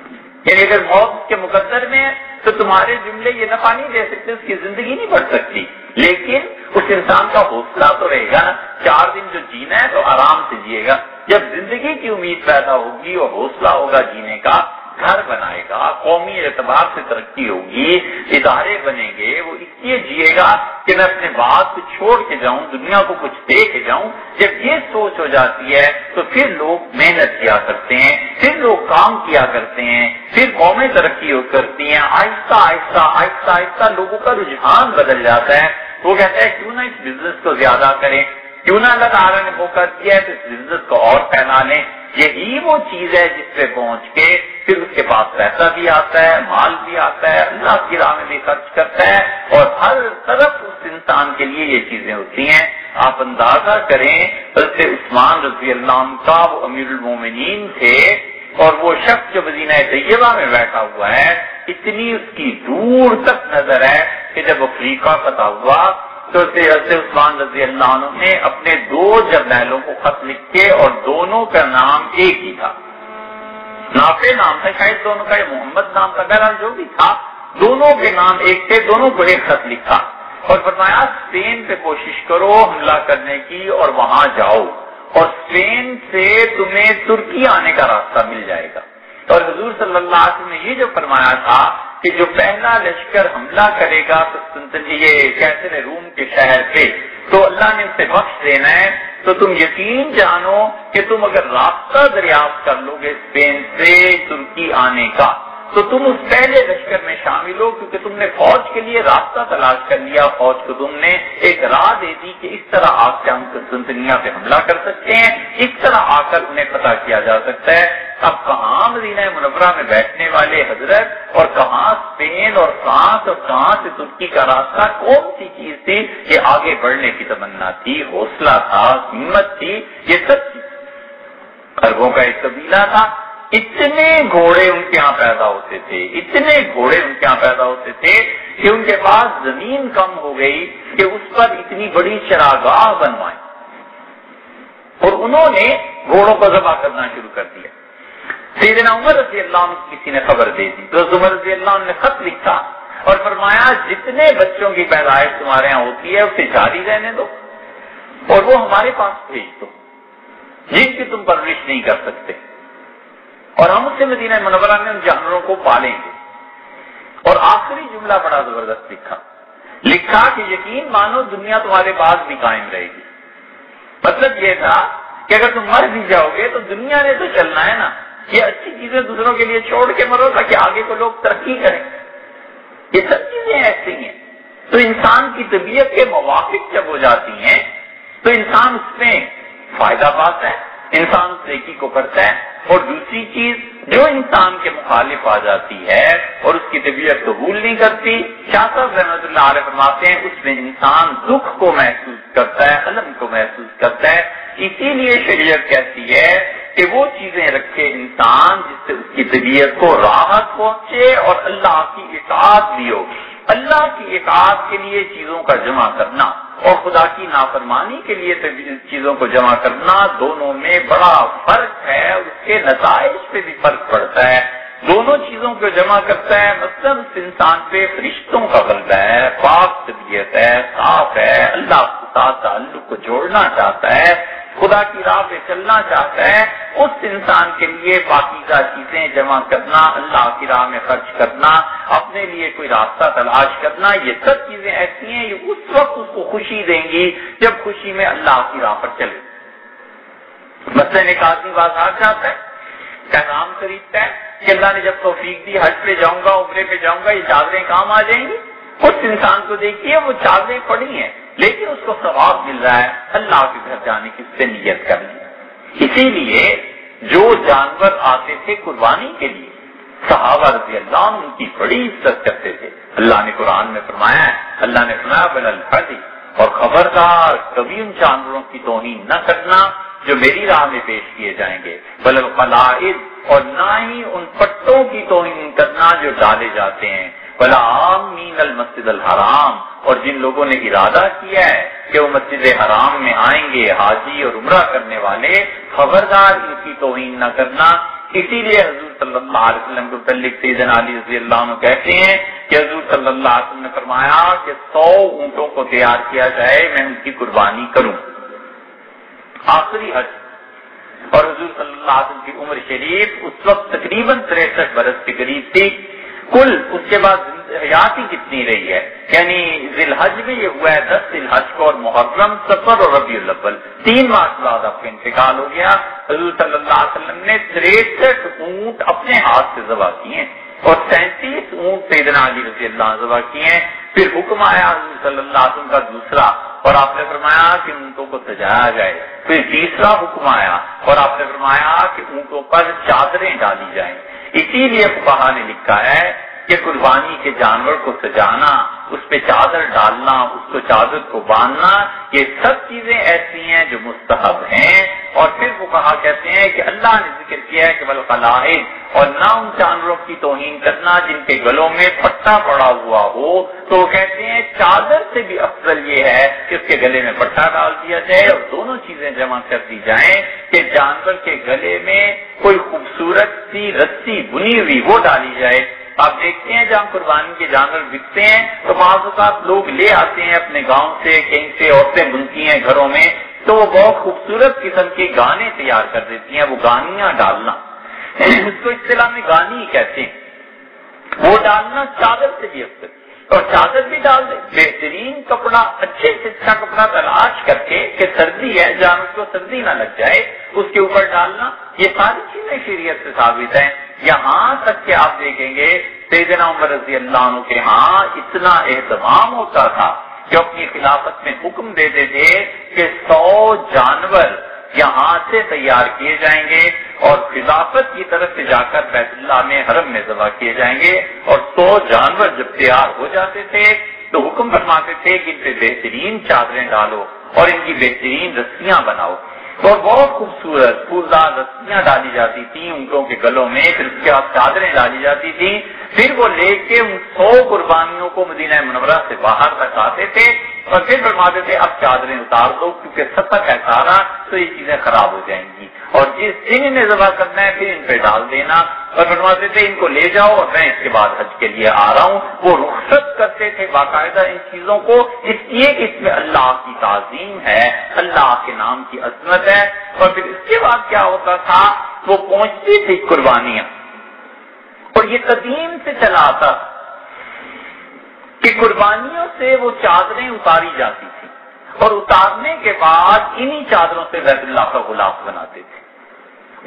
یعنی اگر موت کے مقدر میں ہے تو تمہارے جملے یہ نفع نہیں دے سکتے، اس کی زندگی نہیں بڑھ سکتی۔ لیکن اس انسان کا حوصلہ تو رہے گا نا۔ چار دن جو جینا ہے تو آرام سے جیے گا۔ جب زندگی کی امید پیدا ہوگی اور حوصلہ ہوگا جینے کا گھر بنائے گا، قومی اعتبار سے ترقی ہوگی، ادارے بنے گے، وہ اس لیے جیے گا کہ میں اپنے بات کو چھوڑ کے جاؤں، دنیا کو کچھ دے کے جاؤں۔ جب یہ سوچ ہو جاتی ہے تو پھر لوگ محنت کیا کرتے ہیں، پھر لوگ کام کیا کرتے ہیں، پھر قومیں ترقی کرتی ہیں۔ آہستہ آہستہ آہستہ آہستہ لوگوں کا رجحان بدل جاتا ہے۔ وہ کہتا ہے کیوں نہ اس بزنس کو زیادہ کریں؟ کیوں نہ اللہ تعالیٰ نے وہ کر دیا ہے تو اس عزت کو اور پھیلا لیں یہی وہ چیز ہے جس پہ پہنچ کے پھر اس کے پاس پیسہ بھی آتا ہے، مال بھی آتا ہے، اللہ کی راہ میں بھی خرچ کرتا ہے اور ہر طرف اس انسان کے لیے یہ چیزیں ہوتی ہیں۔ آپ اندازہ کریں، حضرت عثمان رضی اللہ عنہ کا وہ امیر المومنین تھے اور وہ شخص جو مدینہ طیبہ میں بیٹھا ہوا ہے، اتنی اس کی دور تک نظر ہے کہ جب افریقہ پتا ہوا تو حضرت عثمان رضی اللہ عنہ نے اپنے دو جرنیلوں کو خط لکھ کے اور دونوں کا نام ایک ہی تھا۔ نافع نام تھا، شاید دونوں کا، محمد نام کا بہرحال جو بھی تھا، دونوں کے نام ایک تھے، دونوں کو ایک خط لکھا۔ اور فرمایا اسپین پہ کوشش کرو حملہ کرنے کی اور وہاں جاؤ، اور اسپین سے تمہیں ترکی آنے کا راستہ مل جائے گا۔ اور حضور صلی اللہ علیہ وسلم نے یہ جو فرمایا تھا کہ جو پہلا لشکر حملہ کرے گا یہ کیسے روم کے شہر سے تو اللہ نے اسے بخش دینا ہے۔ تو تم یقین جانو کہ تم اگر رابطہ دریافت کر لو گے اسپین سے ترکی آنے کا، تو تم اس پہلے لشکر میں شامل ہو، کیونکہ تم نے فوج کے لیے راستہ تلاش کر لیا۔ فوج کو تم نے ایک راہ دے دی کہ اس طرح آ کے ہم دنیا پہ حملہ کر سکتے ہیں، اس طرح آ کر انہیں پتا کیا جا سکتا ہے۔ اب کہاں مدینہ منورہ میں بیٹھنے والے حضرت اور کہاں اسپین اور فرانس اور کہاں سے ترکی کا راستہ کون سی چیز تھی یہ آگے بڑھنے کی تمنا تھی، حوصلہ تھا، ہمت تھی، یہ سب چیز اربوں کا ایک قبیلہ تھا۔ اتنے گھوڑے ان کے یہاں پیدا ہوتے تھے، اتنے گھوڑے ان کے یہاں پیدا ہوتے تھے کہ ان کے پاس زمین کم ہو گئی کہ اس پر اتنی بڑی چراگاہ بنوائی۔ اور انہوں نے گھوڑوں کو ذبح کرنا شروع کر دیا سیدنا عمر رضی اللہ عنہ کسی نے خبر دے دی۔ تو عمر رضی اللہ عنہ نے خط لکھا اور فرمایا، جتنے بچوں کی پیدائش تمہارے یہاں ہوتی ہے، اسے جاری رہنے دو۔ اور وہ ہمارے پاس بھیج دو۔ جن کی تم پرورش نہیں کر سکتے۔ اور ہم اس سے مدینہ منورہ میں ان جانوروں کو پالیں گے۔ اور آخری جملہ بڑا زبردست لکھا۔ لکھا کہ یقین مانو، دنیا تمہارے بعد بھی قائم رہے گی۔ مطلب یہ تھا کہ اگر تم مر بھی جاؤ گے تو دنیا نے تو چلنا ہے نا۔ یہ اچھی چیزیں دوسروں کے لیے چھوڑ کے مرو تاکہ آگے کو لوگ ترقی کریں۔ یہ سب چیزیں ایسی ہیں۔ تو انسان کی طبیعت کے موافق جب ہو جاتی ہیں، تو انسان اس میں فائدہ پاتا ہے، انسان نیکی کو کرتا ہے۔ اور دوسری چیز جو انسان کے مخالف آ جاتی ہے اور اس کی طبیعت قبول نہیں کرتی، شاہ صاحب رحمت اللہ علیہ فرماتے ہیں، اس میں انسان دکھ کو محسوس کرتا ہے، علم کو محسوس کرتا ہے۔ اسی لیے شریعت کہتی ہے کہ وہ چیزیں رکھے انسان جس سے اس کی طبیعت کو راحت پہنچے اور اللہ کی اطاعت بھی ہو۔ اللہ کی اطاعت کے لیے چیزوں کا جمع کرنا اور خدا کی نافرمانی کے لیے چیزوں کو جمع کرنا دونوں میں بڑا فرق ہے، اس کے نتائج پہ بھی فرق پڑتا ہے۔ دونوں چیزوں کو جمع کرتا ہے مطلب اس انسان پہ فرشتوں کا غلبہ ہے، پاک طبیعت ہے، صاف ہے، اللہ کے ساتھ تعلق کو جوڑنا چاہتا ہے۔ خدا کی راہ پہ چلنا چاہتا ہے، اس انسان کے لیے باقیدہ چیزیں جمع کرنا، اللہ کی راہ میں خرچ کرنا، اپنے لیے کوئی راستہ تلاش کرنا، یہ سب چیزیں ایسی ہیں، یہ اس وقت اس کو خوشی دیں گی جب خوشی میں اللہ کی راہ پر چلے۔ مثلاً ایک آدمی بازار جاتا ہے پیغام خریدتا ہے، کہ اللہ نے جب توفیق دی، حج پہ جاؤں گا، عمرے پہ جاؤں گا، یہ چادریں کام آ جائیں گی۔ اس انسان کو دیکھیے، وہ چادریں پڑی ہیں، لیکن اس کو ثواب مل رہا ہے۔ اللہ کے گھر جانے کی اس سے نیت کر لی اسی لیے جو جانور آتے تھے قربانی کے لیے، صحابہ رضی اللہ عنہ ان کی بڑی عزت کرتے تھے۔ اللہ نے قرآن میں فرمایا ہے، اللہ نے فرمایا بل الفی اور خبردار، کبھی ان جانوروں کی توہین نہ کرنا جو میری راہ میں پیش کیے جائیں گے۔ بل القلائد اور نہ ہی ان پٹوں کی توہین کرنا جو ڈالے جاتے ہیں۔ بلا المسد الحرام۔ اور جن لوگوں نے ارادہ کیا ہے کہ وہ مسجد حرام میں آئیں گے، حاجی اور عمرہ کرنے والے، خبردار ان کی توہین نہ کرنا۔ اسی لیے حضور صلی اللہ علیہ وسلم کو سیدن علی رضی اللہ عنہ کہتے ہیں کہ حضور صلی اللہ علیہ وسلم نے فرمایا کہ سو اونٹوں کو تیار کیا جائے، میں ان کی قربانی کروں۔ آخری حج۔ اور حضور صلی اللہ علیہ وسلم کی عمر شریف اس وقت تقریباً تریسٹھ برس کے قریب تھی۔ کل اس کے بعد حیات ہی کتنی رہی ہے؟ یعنی ذی الحج میں یہ ہوا ہے، دس ذی الحج کو اور محرم سفر اور ربیع الاول۔ تین ماہ کے بعد آپ کا انتقال ہو گیا۔ حضور صلی اللہ علیہ وسلم نے تریسٹھ اونٹ اپنے ہاتھ سے ذبح کیے ہیں اور سینتیس اونٹ سیدنا علی رضی اللہ ذبح کیے ہیں۔ پھر حکم آیا حضور صلی اللہ علیہ وسلم کا دوسرا اور آپ نے فرمایا کہ اونٹوں کو سجایا جائے۔ پھر تیسرا حکم آیا اور آپ نے فرمایا کہ اونٹوں پر چادریں ڈالی جائیں۔ اسی لیے فہا نے لکھا ہے کہ قربانی کے جانور کو سجانا، اس پہ چادر ڈالنا، اس کو چادر کو باندھنا، یہ سب چیزیں ایسی ہیں جو مستحب ہیں۔ اور پھر وہ کہا کہتے ہیں کہ اللہ نے ذکر کیا ہے کہ بلخلاح اور نہ ان جانوروں کی توہین کرنا جن کے گلوں میں پٹا پڑا ہوا ہو۔ تو وہ کہتے ہیں چادر سے بھی افضل یہ ہے کہ اس کے گلے میں پٹا ڈال دیا جائے اور دونوں چیزیں جمع کر دی جائیں کہ جانور کے گلے میں کوئی خوبصورت سی رسی بنی ہوئی وہ ڈالی جائے۔ آپ دیکھتے ہیں جہاں قربانی کے جانور بکتے ہیں، تو بعض اوقات لوگ لے آتے ہیں اپنے گاؤں سے، کہیں سے عورتیں بنتی ہیں گھروں میں، تو وہ بہت خوبصورت قسم کے گانے تیار کر دیتی ہیں، وہ گانیاں ڈالنا۔ اس کو اصطلاح میں گانی کہتے ہیں۔ وہ ڈالنا چادر سے بھی افسر اور چادر بھی ڈال دے بہترین کپڑا، اچھے سے اچھا کپڑا تلاش کر کے کہ سردی ہے جہاں اس کو سردی نہ لگ جائے، اس کے اوپر ڈالنا، یہ ساری چیزیں شریعت سے ثابت ہیں۔ یہاں تک کہ آپ دیکھیں گے، سیدنا عمر رضی اللہ عنہ کے ہاں اتنا اہتمام ہوتا تھا جو اپنی خلافت میں حکم دیتے تھے کہ سو جانور یہاں سے تیار کیے جائیں گے اور خلافت کی طرف سے جا کر بیت اللہ میں حرم میں ذبح کیے جائیں گے اور سو جانور جب تیار ہو جاتے تھے تو حکم فرماتے تھے کہ ان پہ بہترین چادریں ڈالو اور ان کی بہترین رسیاں بناؤ۔ اور بہت خوبصورت پھولدار رسیاں ڈالی جاتی تھیں اونٹوں کے گلوں میں، پھر اس کے بعد چادریں ڈالی جاتی تھی پھر وہ لے کے ان سو قربانیوں کو مدینہ منورہ سے باہر تک آتے تھے اور پھر فرماتے تھے، اب چادریں اتار دو، کیونکہ ستک ہے سارا تو یہ چیزیں خراب ہو جائیں گی۔ اور جس دن انہیں ذبح کرنا ہے پھر ان پہ ڈال دینا۔ اور فرماتے تھے، ان کو لے جاؤ اور میں اس کے بعد حج کے لیے آ رہا ہوں۔ وہ رخصت کرتے تھے باقاعدہ ان چیزوں کو۔ اس لیے کہ اس میں اللہ کی تعظیم ہے، اللہ کے نام کی عظمت ہے۔ اور پھر اس کے بعد کیا ہوتا تھا؟ وہ پہنچتی تھی قربانیاں۔ اور یہ قدیم سے چلا آتا کہ قربانیوں سے وہ چادریں اتاری جاتی تھی اور اتارنے کے بعد انہی چادروں سے بیت اللہ کا غلاف بناتے تھے۔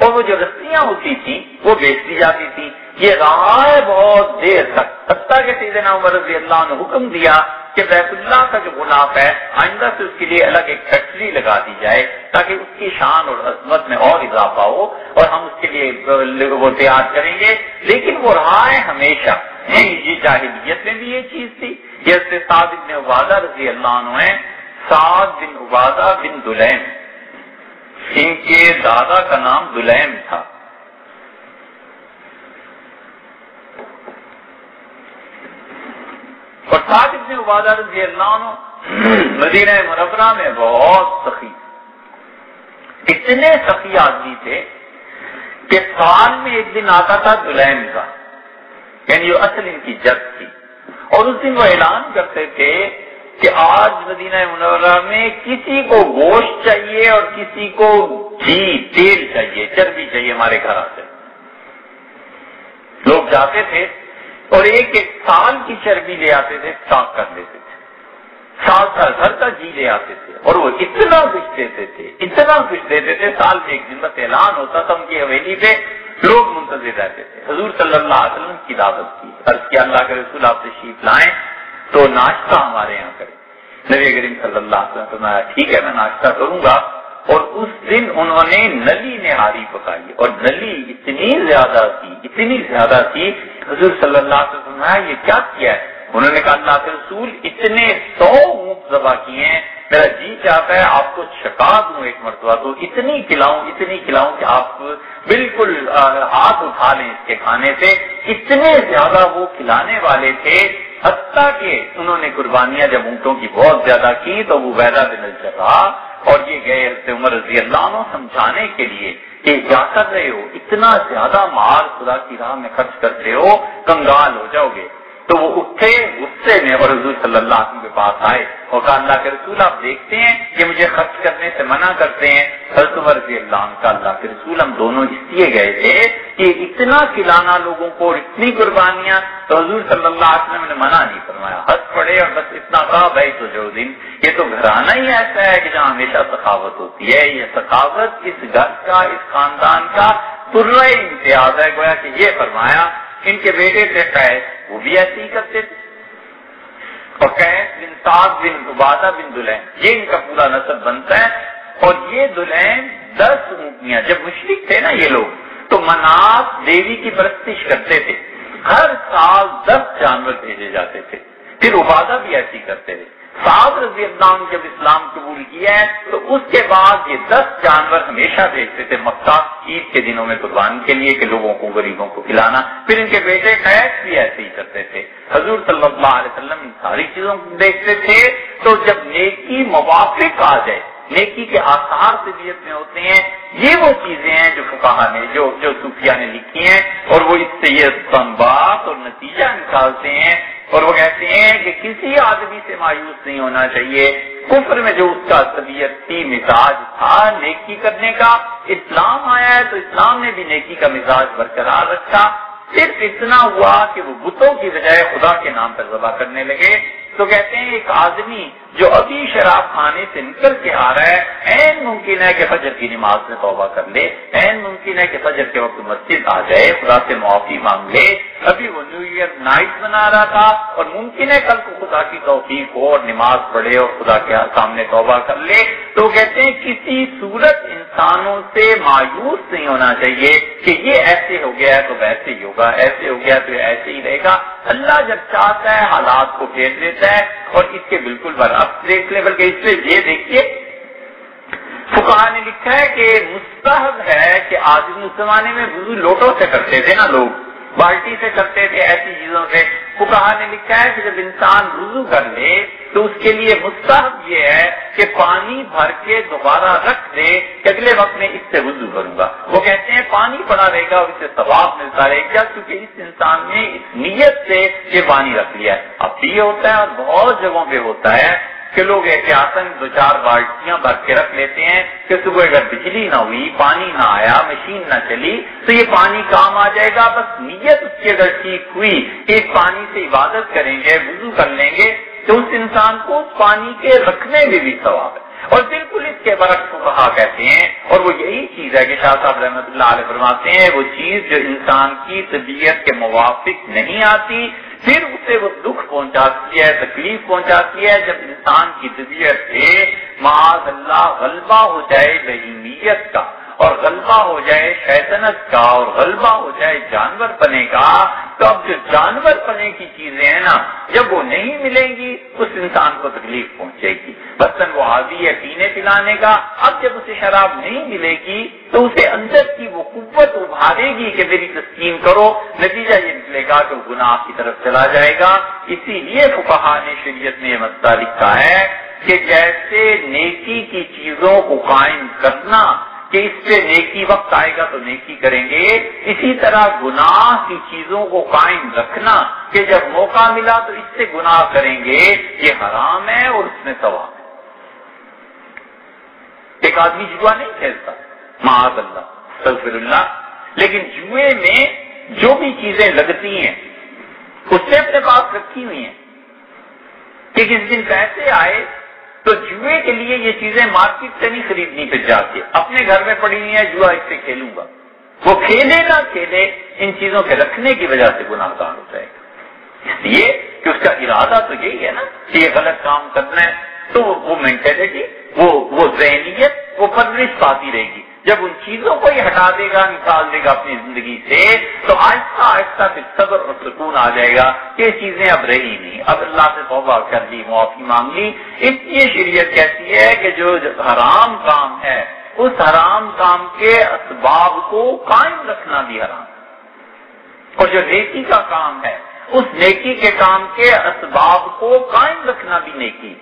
اور وہ جو رسیاں ہوتی تھی وہ بیچ دی جاتی تھی یہ رائے بہت دیر تک۔ حتیٰ کے سیدنا عمر رضی اللہ نے حکم دیا کہ بیت اللہ کا جو غلاف ہے، آئندہ سے اس کے لیے الگ ایک فیکٹری لگا دی جائے تاکہ اس کی شان اور عظمت میں اور اضافہ ہو اور ہم اس کے لیے وہ تیار کریں گے۔ لیکن وہ رائے ہمیشہ یہ جاہلیت میں بھی یہ چیز تھی۔ جیسے سعد بن عبادہ رضی اللہ عنہ ہے سعد بن عبادہ بن دلیم. ان کے دادا کا نام دلیم تھا. اور سعد بن عبادہ رضی اللہ عنہ مدینہ مربرہ میں بہت سخی اتنے سخی آدمی تھے کہ سال میں ایک دن آتا تھا دلیم کا یعنی جو اصل ان کی جگ تھی. اور اس دن وہ اعلان کرتے تھے کہ آج مدینہ منورہ میں کسی کو گوشت چاہیے اور کسی کو گھی، تیل چاہیے، چربی چاہیے ہمارے گھر آتے۔ لوگ جاتے تھے اور ایک ایک سال کی چربی لے آتے تھے، صاف کر لیتے تھے۔ سال سال گھر کا جی لے آتے تھے اور وہ اتنا کچھ دیتے تھے، اتنا کچھ دیتے تھے۔ سال میں ایک دن بس اعلان ہوتا تھا ان کی حویلی پہ، لوگ منتظر رہتے تھے۔ حضور صلی اللہ علیہ وسلم کی دعوت کی، عرض کیا اللہ کے رسول آپ تشریف لائیں۔ تو ناشتہ ہمارے یہاں کریں نبی کریم صلی اللہ علیہ وسلم فرمایا، ٹھیک ہے، میں ناشتہ کروں گا۔ اور اس دن انہوں نے نلی نہاری پکائی۔ اور نلی اتنی زیادہ تھی، اتنی زیادہ تھی۔ حضور صلی اللہ علیہ وسلم یہ کیا کیا ہے؟ انہوں نے کہا، اللہ کے رسول اتنے سو اونٹ ذبح کیے ہیں۔ میرا جی چاہتا ہے، آپ کو چھکا دوں ایک مرتبہ۔ تو اتنی کھلاؤں اتنی کھلاؤں کہ آپ بالکل ہاتھ اٹھا لیں اس کے کھانے سے۔ اتنے زیادہ وہ کھلانے والے تھے حتیٰ کہ انہوں نے قربانیاں جب اونٹوں کی بہت زیادہ کی تو وہ ویدا بن الجبا اور یہ گئے عمر رضی اللہ عنہ سمجھانے کے لیے کہ کیا کر رہے ہو، اتنا زیادہ مال خدا کی راہ میں خرچ کرتے ہو، کنگال ہو جاؤ گے۔ تو وہ اٹھے، غصے میں اور حضور صلی اللہ علیہ وسلم کے پاس آئے اور کہا، اللہ کے رسول، آپ دیکھتے ہیں کہ مجھے خرچ کرنے سے منع کرتے ہیں۔ حضرت عمر رضی اللہ عنہ کا اللہ کے رسول، ہم دونوں اس لیے گئے تھے کہ اتنا کھلانا لوگوں کو اور اتنی قربانیاں تو حضور صلی اللہ علیہ وسلم نے منع نہیں فرمایا۔ ہنس پڑے اور بس اتنا کہا بھائی تو جو دن، یہ تو گھرانہ ہی ایسا ہے کہ جہاں ہمیشہ ثقافت ہوتی ہے۔ یہ ثقافت اس گھر کا، اس خاندان کا تر امتیاز ہے۔ گویا کہ یہ فرمایا ان کے بیٹے تھے وہ بھی ایسے ہی کرتے تھے۔ اور قیس بن سعد بن عبادہ بن دلین، یہ ان کا پورا نصب بنتا ہے۔ اور یہ دلین دس اونٹیاں، جب مشرق تھے نا یہ لوگ، تو مناس دیوی کی پرستش کرتے تھے۔ ہر سال دس جانور بھیجے جاتے تھے۔ پھر عبادہ بھی ایسی کرتے تھے۔ سعد رضی اللہ عنہ جب اسلام قبول کیا ہے، تو اس کے بعد یہ دس جانور ہمیشہ بھیجتے تھے مکہ، عید کے دنوں میں قربانی کے لیے کہ لوگوں کو، غریبوں کو کھلانا۔ پھر ان کے بیٹے قید بھی ایسے ہی کرتے تھے۔ حضور صلی اللہ علیہ وسلم ان ساری چیزوں کو دیکھتے تھے۔ تو جب نیکی موافق آ جائے، نیکی کے آثار طبیعت میں ہوتے ہیں، یہ وہ چیزیں ہیں جو فکاہ نے، جو جو صوفیہ نے لکھی ہیں اور وہ اس سے یہ بات اور نتیجہ نکالتے ہیں اور وہ کہتے ہیں کہ کسی آدمی سے مایوس نہیں ہونا چاہیے۔ کفر میں جو اس کا طبیعت تھی، مزاج تھا نیکی کرنے کا، اسلام آیا ہے تو اسلام نے بھی نیکی کا مزاج برقرار رکھا۔ صرف اتنا ہوا کہ وہ بتوں کی بجائے خدا کے نام پر ذبح کرنے لگے۔ تو کہتے ہیں ایک آدمی جو ابھی شراب کھانے سے نکل کے آ رہا ہے، این ممکن ہے کہ فجر کی نماز میں توبہ کر لے، این ممکن ہے کہ فجر کے وقت مسجد آ جائے، خدا سے معافی مانگ لے۔ ابھی وہ نیو ایئر نائٹ بنا رہا تھا اور ممکن ہے کل کو خدا کی توفیق ہو اور نماز پڑھے اور خدا کے سامنے توبہ کر لے۔ تو کہتے ہیں کسی صورت انسانوں سے مایوس نہیں ہونا چاہیے کہ یہ ایسے ہو گیا ہے تو ویسے ہی ہوگا ایسے ہو گیا تو ایسے ہی رہے گا۔ اللہ جب چاہتا ہے حالات کو پھیر دیتا ہے اور اس کے بالکل برعکس دیکھ لیں بلکہ اس سے یہ دیکھیے۔ فکا نے لکھا ہے کہ مستحب ہے کہ آدمی اس زمانے میں وضو لوٹوں سے کرتے تھے نا لوگ، بالٹی سے کرتے تھے، ایسی چیزوں سے۔ فکا نے لکھا ہے کہ جب انسان وضو کر لے تو اس کے لیے مستحب یہ ہے کہ پانی بھر کے دوبارہ رکھ دے کہ اگلے وقت میں اس سے وضو کروں گا۔ وہ کہتے ہیں پانی پڑا رہے گا اور اسے ثواب ملتا رہے گا کیونکہ اس انسان نے اس نیت سے یہ پانی رکھ لیا ہے۔ اب بھی ہوتا ہے اور بہت جگہوں پہ ہوتا ہے کہ لوگ احتیاطن دو چار بالٹیاں بھر کے رکھ لیتے ہیں کہ صبح اگر بجلی نہ ہوئی، پانی نہ آیا، مشین نہ چلی، تو یہ پانی کام آ جائے گا۔ بس نیت اس کی اگر ٹھیک ہوئی کہ اس پانی سے عبادت کریں گے، وضو کر لیں گے، تو اس انسان کو اس پانی کے رکھنے میں بھی ثواب ہے۔ اور بالکل اس کے برعکس کو کہا کہتے ہیں، اور وہ یہی چیز ہے کہ شاہ صاحب رحمۃ اللہ علیہ فرماتے ہیں، وہ چیز جو انسان کی طبیعت کے موافق نہیں آتی پھر اسے وہ دکھ پہنچاتی ہے، تکلیف پہنچاتی ہے، جب انسان کی طبیعت سے معاذ اللہ غلبہ ہو جائے بہیمیت کا۔ اور غلبہ ہو جائے شیطنت کا اور غلبہ ہو جائے جانور پنے کا، تو اب جو جانور پنے کی چیزیں ہیں نا، جب وہ نہیں ملیں گی، اس انسان کو تکلیف پہنچے گی۔ برتن وہ حاضی ہے پینے پلانے کا، اب جب اسے شراب نہیں ملے گی، تو اسے اندر کی وہ قوت ابھارے گی کہ میری تسکین کرو، نتیجہ یہ نکلے گا کہ وہ گناہ کی طرف چلا جائے گا۔ اسی لیے فکہ نے شریعت میں یہ مسئلہ لکھا ہے کہ جیسے نیکی کی چیزوں کو قائم کرنا کہ اس سے نیکی وقت آئے گا تو نیکی کریں گے۔ اسی طرح گناہ کی چیزوں کو قائم رکھنا کہ جب موقع ملا تو اس سے گناہ کریں گے۔ یہ حرام ہے اور اس میں ثواب ہے۔ ایک آدمی جوا نہیں کھیلتا معاذ اللہ سلفر اللہ لیکن جوئے میں جو بھی چیزیں لگتی ہیں، اس نے اپنے پاس رکھی ہوئی ہیں۔ کہ کس دن پیسے آئے تو جوئے کے لیے یہ چیزیں مارکیٹ سے نہیں خریدنی، پھر جاتی اپنے گھر میں پڑی ہوئی ہے جوا اس سے کھیلوں گا۔ وہ کھیلے نہ کھیلے، ان چیزوں کے رکھنے کی وجہ سے گناہ گار ہو جائے گا۔ اس لیے کہ اس کا ارادہ تو یہی ہے نا کہ یہ غلط کام کرنا ہے، تو وہ مینٹلٹی وہ وہ ذہنیت، وہ پرورش پاتی رہے گی۔ جب ان چیزوں کو یہ ہٹا دے گا، نکال دے گا اپنی زندگی سے، تو آہستہ آہستہ پھر صبر اور سکون آ جائے گا۔ کہ یہ چیزیں اب رہی نہیں۔ اب اللہ سے توبہ کر لی، معافی مانگ لی۔ اس لیے شریعت کہتی ہے کہ جو حرام کام ہے، اس حرام کام کے اسباب کو قائم رکھنا بھی حرام اور جو نیکی کا کام ہے، اس نیکی کے کام کے اسباب کو قائم رکھنا بھی نیکی۔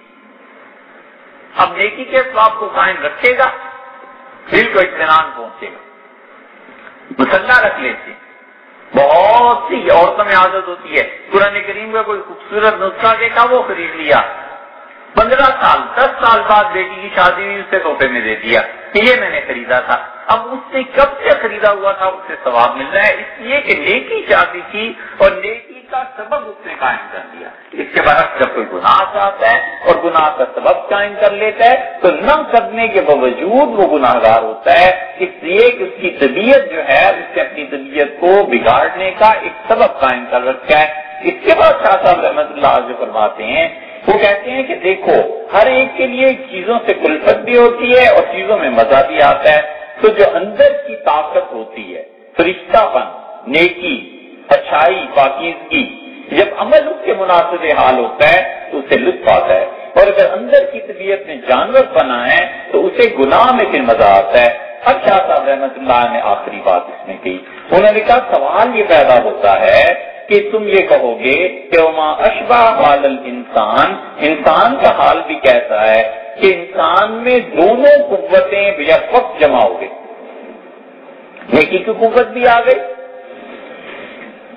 اب نیکی کے اسباب کو قائم رکھے گا دل کو اطمینان پہنچے گا۔ مسلح رکھ لیتے بہت سی عورتوں میں عادت ہوتی ہے۔ قرآن کریم کا کوئی خوبصورت نسخہ دیکھا وہ خرید لیا۔ پندرہ سال، دس سال بعد بیٹی کی شادی ہوئی، اسے توحفے میں دے دیا۔ کہ یہ میں نے خریدا تھا۔ اب اس نے کب سے خریدا ہوا تھا؟ اس سے ثواب مل رہا ہے۔ اس لیے کہ نیکی شادی کی اور نیکی کا سبب اس نے قائم کر دیا۔ اس کے بعد جب کوئی گناہ چاہتا ہے اور گناہ کا سبب قائم کر لیتا ہے، تو نہ کرنے کے باوجود وہ گناہ گار ہوتا ہے۔ اس لیے کہ اس کی طبیعت جو ہے، اس نے اپنی طبیعت کو بگاڑنے کا ایک سبب قائم کر رکھا ہے۔ اس کے بعد شاہ صاحب رحمت اللہ جو فرماتے ہیں وہ کہتے ہیں کہ دیکھو، ہر ایک کے لیے چیزوں سے کلفت بھی ہوتی ہے اور چیزوں میں مزہ بھی آتا ہے۔ تو جو اندر کی طاقت ہوتی ہے، فرشتہ پن، نیکی، اچھائی، پاکیزگی، جب عمل اس کے مناسب حال ہوتا ہے، تو اسے لطف آتا ہے۔ اور اگر اندر کی طبیعت میں جانور بنا ہے تو اسے گناہ میں پھر مزہ آتا ہے۔ اب شاہ صاحب رحمت اللہ نے آخری بات اس میں کی انہوں نے کہا، سوال یہ پیدا ہوتا ہے کہ تم یہ کہو گے کہ اشبا حال انسان انسان کا حال بھی کیسا ہے کہ انسان میں دونوں قوتیں وقت جمع ہو گئی۔ نیکی کی قوت بھی آ گئی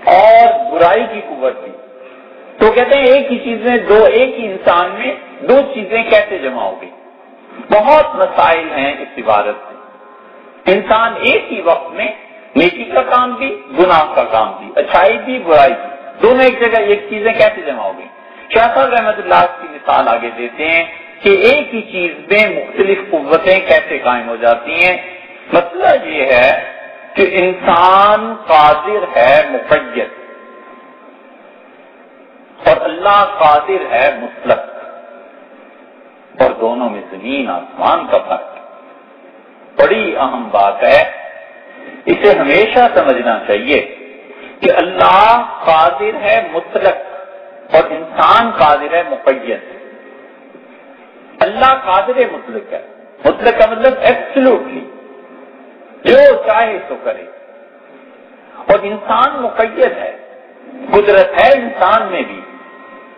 اور برائی کی قوت بھی۔ تو کہتے ہیں ایک ہی چیز میں، دو، ایک ہی انسان میں دو چیزیں کیسے جمع ہو گئی؟ بہت مسائل ہیں اس عبارت سے انسان ایک ہی وقت میں نیکی کا کام بھی، گناہ کا کام بھی، اچھائی بھی، برائی بھی۔ دونوں ایک جگہ ایک چیزیں کیسے جمع ہو گئی شاہ صاحب رحمت اللہ کی مثال آگے دیتے ہیں کہ ایک ہی چیز میں مختلف قوتیں کیسے قائم ہو جاتی ہیں۔ مسئلہ یہ ہے کہ انسان قادر ہے مقیت اور اللہ قادر ہے مسلط اور دونوں میں زمین آسمان کا فرق بڑی اہم بات ہے۔ اسے ہمیشہ سمجھنا چاہیے کہ اللہ قادر ہے مطلق اور انسان قادر ہے مقیت اللہ قادر مطلق ہے۔ مطلق کا مطلب ایبسلوٹلی جو چاہے تو کرے۔ اور انسان مقید ہے۔ قدرت ہے انسان میں بھی۔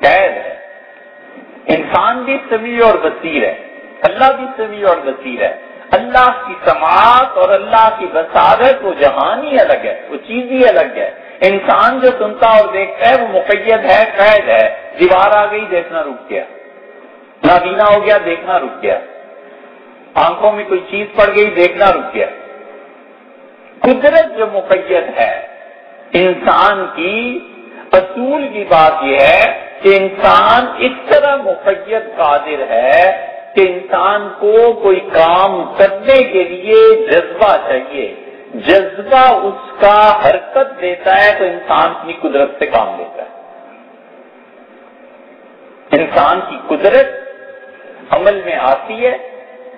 قید ہے۔ انسان بھی سمیع اور بصیر ہے۔ اللہ بھی سمیع اور بصیر ہے۔ اللہ کی سماعت اور اللہ کی بسادت وہ جہان ہی الگ ہے، وہ چیز ہی الگ ہے۔ انسان جو سنتا اور دیکھتا ہے، وہ مقید ہے، قید ہے۔ دیوار آ گئی، دیکھنا رک گیا۔ نابینا ہو گیا، دیکھنا رک گیا۔ آنکھوں میں کوئی چیز پڑ گئی، دیکھنا رک گیا۔ قدرت جو مقید ہے، انسان کی اصول کی بات یہ ہے کہ انسان اس طرح مقید قادر ہے کہ انسان کو کوئی کام کرنے کے لیے جذبہ چاہیے۔ جذبہ اس کا حرکت دیتا ہے تو انسان اپنی قدرت سے کام لیتا ہے۔ انسان کی قدرت عمل میں آتی ہے،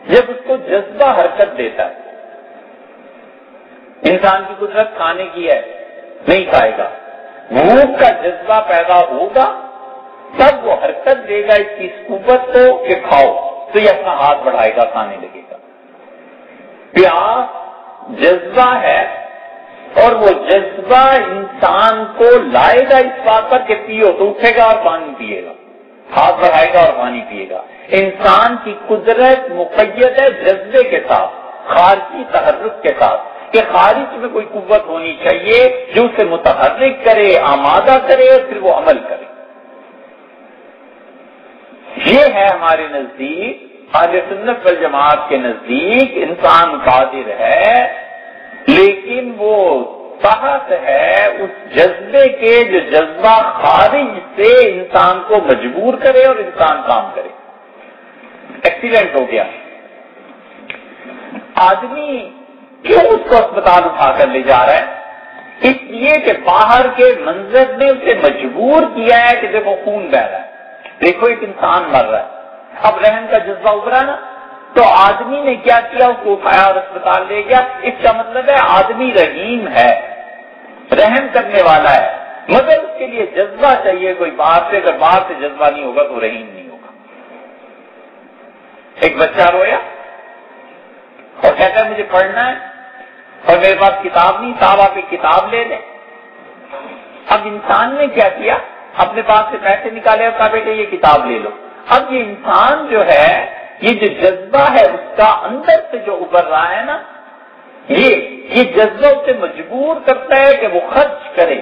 جب اس کو جذبہ حرکت دیتا ہے۔ انسان کی قدرت کھانے کی ہے، نہیں کھائے گا۔ بھوک کا جذبہ پیدا ہوگا، تب وہ حرکت دے گا اس کی قوت کو کہ کھاؤ۔ تو یہ اپنا ہاتھ بڑھائے گا کھانے لگے گا۔ پیاس جذبہ ہے اور وہ جذبہ انسان کو لائے گا اس بات پر کہ پیو تو اٹھے گا اور پانی پیے گا۔ ہاتھ بڑھائے گا اور پانی پیے گا۔ انسان کی قدرت مقید ہے جذبے کے ساتھ، خارجی تحرک کے ساتھ، کہ خارج میں کوئی قوت ہونی چاہیے جو اسے متحرک کرے، آمادہ کرے اور پھر وہ عمل کرے۔ یہ ہے ہمارے نزدیک آج سنت جماعت کے نزدیک انسان قادر ہے، لیکن وہ تحت ہے اس جذبے کے جو جذبہ خارج سے انسان کو مجبور کرے اور انسان کام کرے۔ ایکسیڈنٹ ہو گیا۔ آدمی کیوں اس کو اسپتال اٹھا کر لے جا رہا ہے؟ اس لیے کہ باہر کے منظر نے اسے مجبور کیا ہے کہ دیکھو خون بہ رہا ہے۔ دیکھو ایک انسان مر رہا ہے۔ اب رحم کا جذبہ ابھرا نا، تو آدمی نے کیا کیا؟ اس کو اٹھایا اور اسپتال لے گیا۔ اس کا مطلب ہے آدمی رحیم ہے، رحم کرنے والا ہے۔ مگر اس کے لیے جذبہ چاہیے، کوئی باہر سے، اگر باہر سے جذبہ نہیں ہوگا تو رحیم نہیں ہوگا۔ ایک بچہ رویا اور کہتا ہے، مجھے پڑھنا ہے اور میرے پاس کتاب نہیں، صاحب آپ ایک کتاب لے لیں۔ اب انسان نے کیا کیا؟ اپنے پاس سے پیسے نکالے اور کہا، بیٹے، یہ کتاب لے لو. اب یہ انسان جو ہے، یہ جو جذبہ ہے، اس کا اندر سے جو ابھر رہا ہے نا، یہ یہ جذبہ اسے مجبور کرتا ہے کہ وہ خرچ کرے۔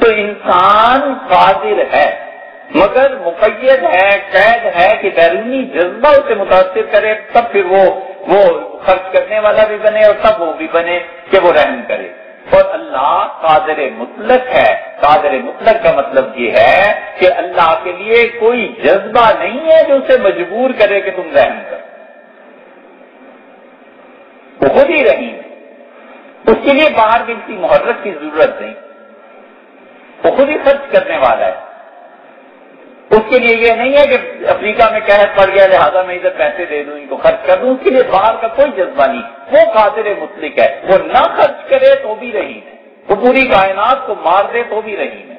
تو انسان قادر ہے، مگر مقید ہے، قید ہے کہ بیرونی جذبہ اسے متاثر کرے، تب پھر وہ وہ خرچ کرنے والا بھی بنے اور تب وہ بھی بنے کہ وہ رحم کرے۔ اور اللہ قادر مطلق ہے۔ قادر مطلق کا مطلب یہ ہے کہ اللہ کے لیے کوئی جذبہ نہیں ہے جو اسے مجبور کرے کہ تم رحم کرو۔ وہ خود ہی رہی۔ اس کے لیے باہر بھی کسی محرت کی ضرورت نہیں۔ وہ خود ہی خرچ کرنے والا ہے۔ اس کے لیے یہ نہیں ہے کہ افریقہ میں قحط پڑ گیا، لہٰذا میں ادھر پیسے دے دوں، ان کو خرچ کر دوں۔ اس کے لیے باہر کا کوئی جذبہ نہیں۔ وہ قادر مطلق ہے۔ وہ نہ خرچ کرے تو بھی رہی ہے۔ وہ پوری کائنات کو مار دے تو بھی رہی ہے۔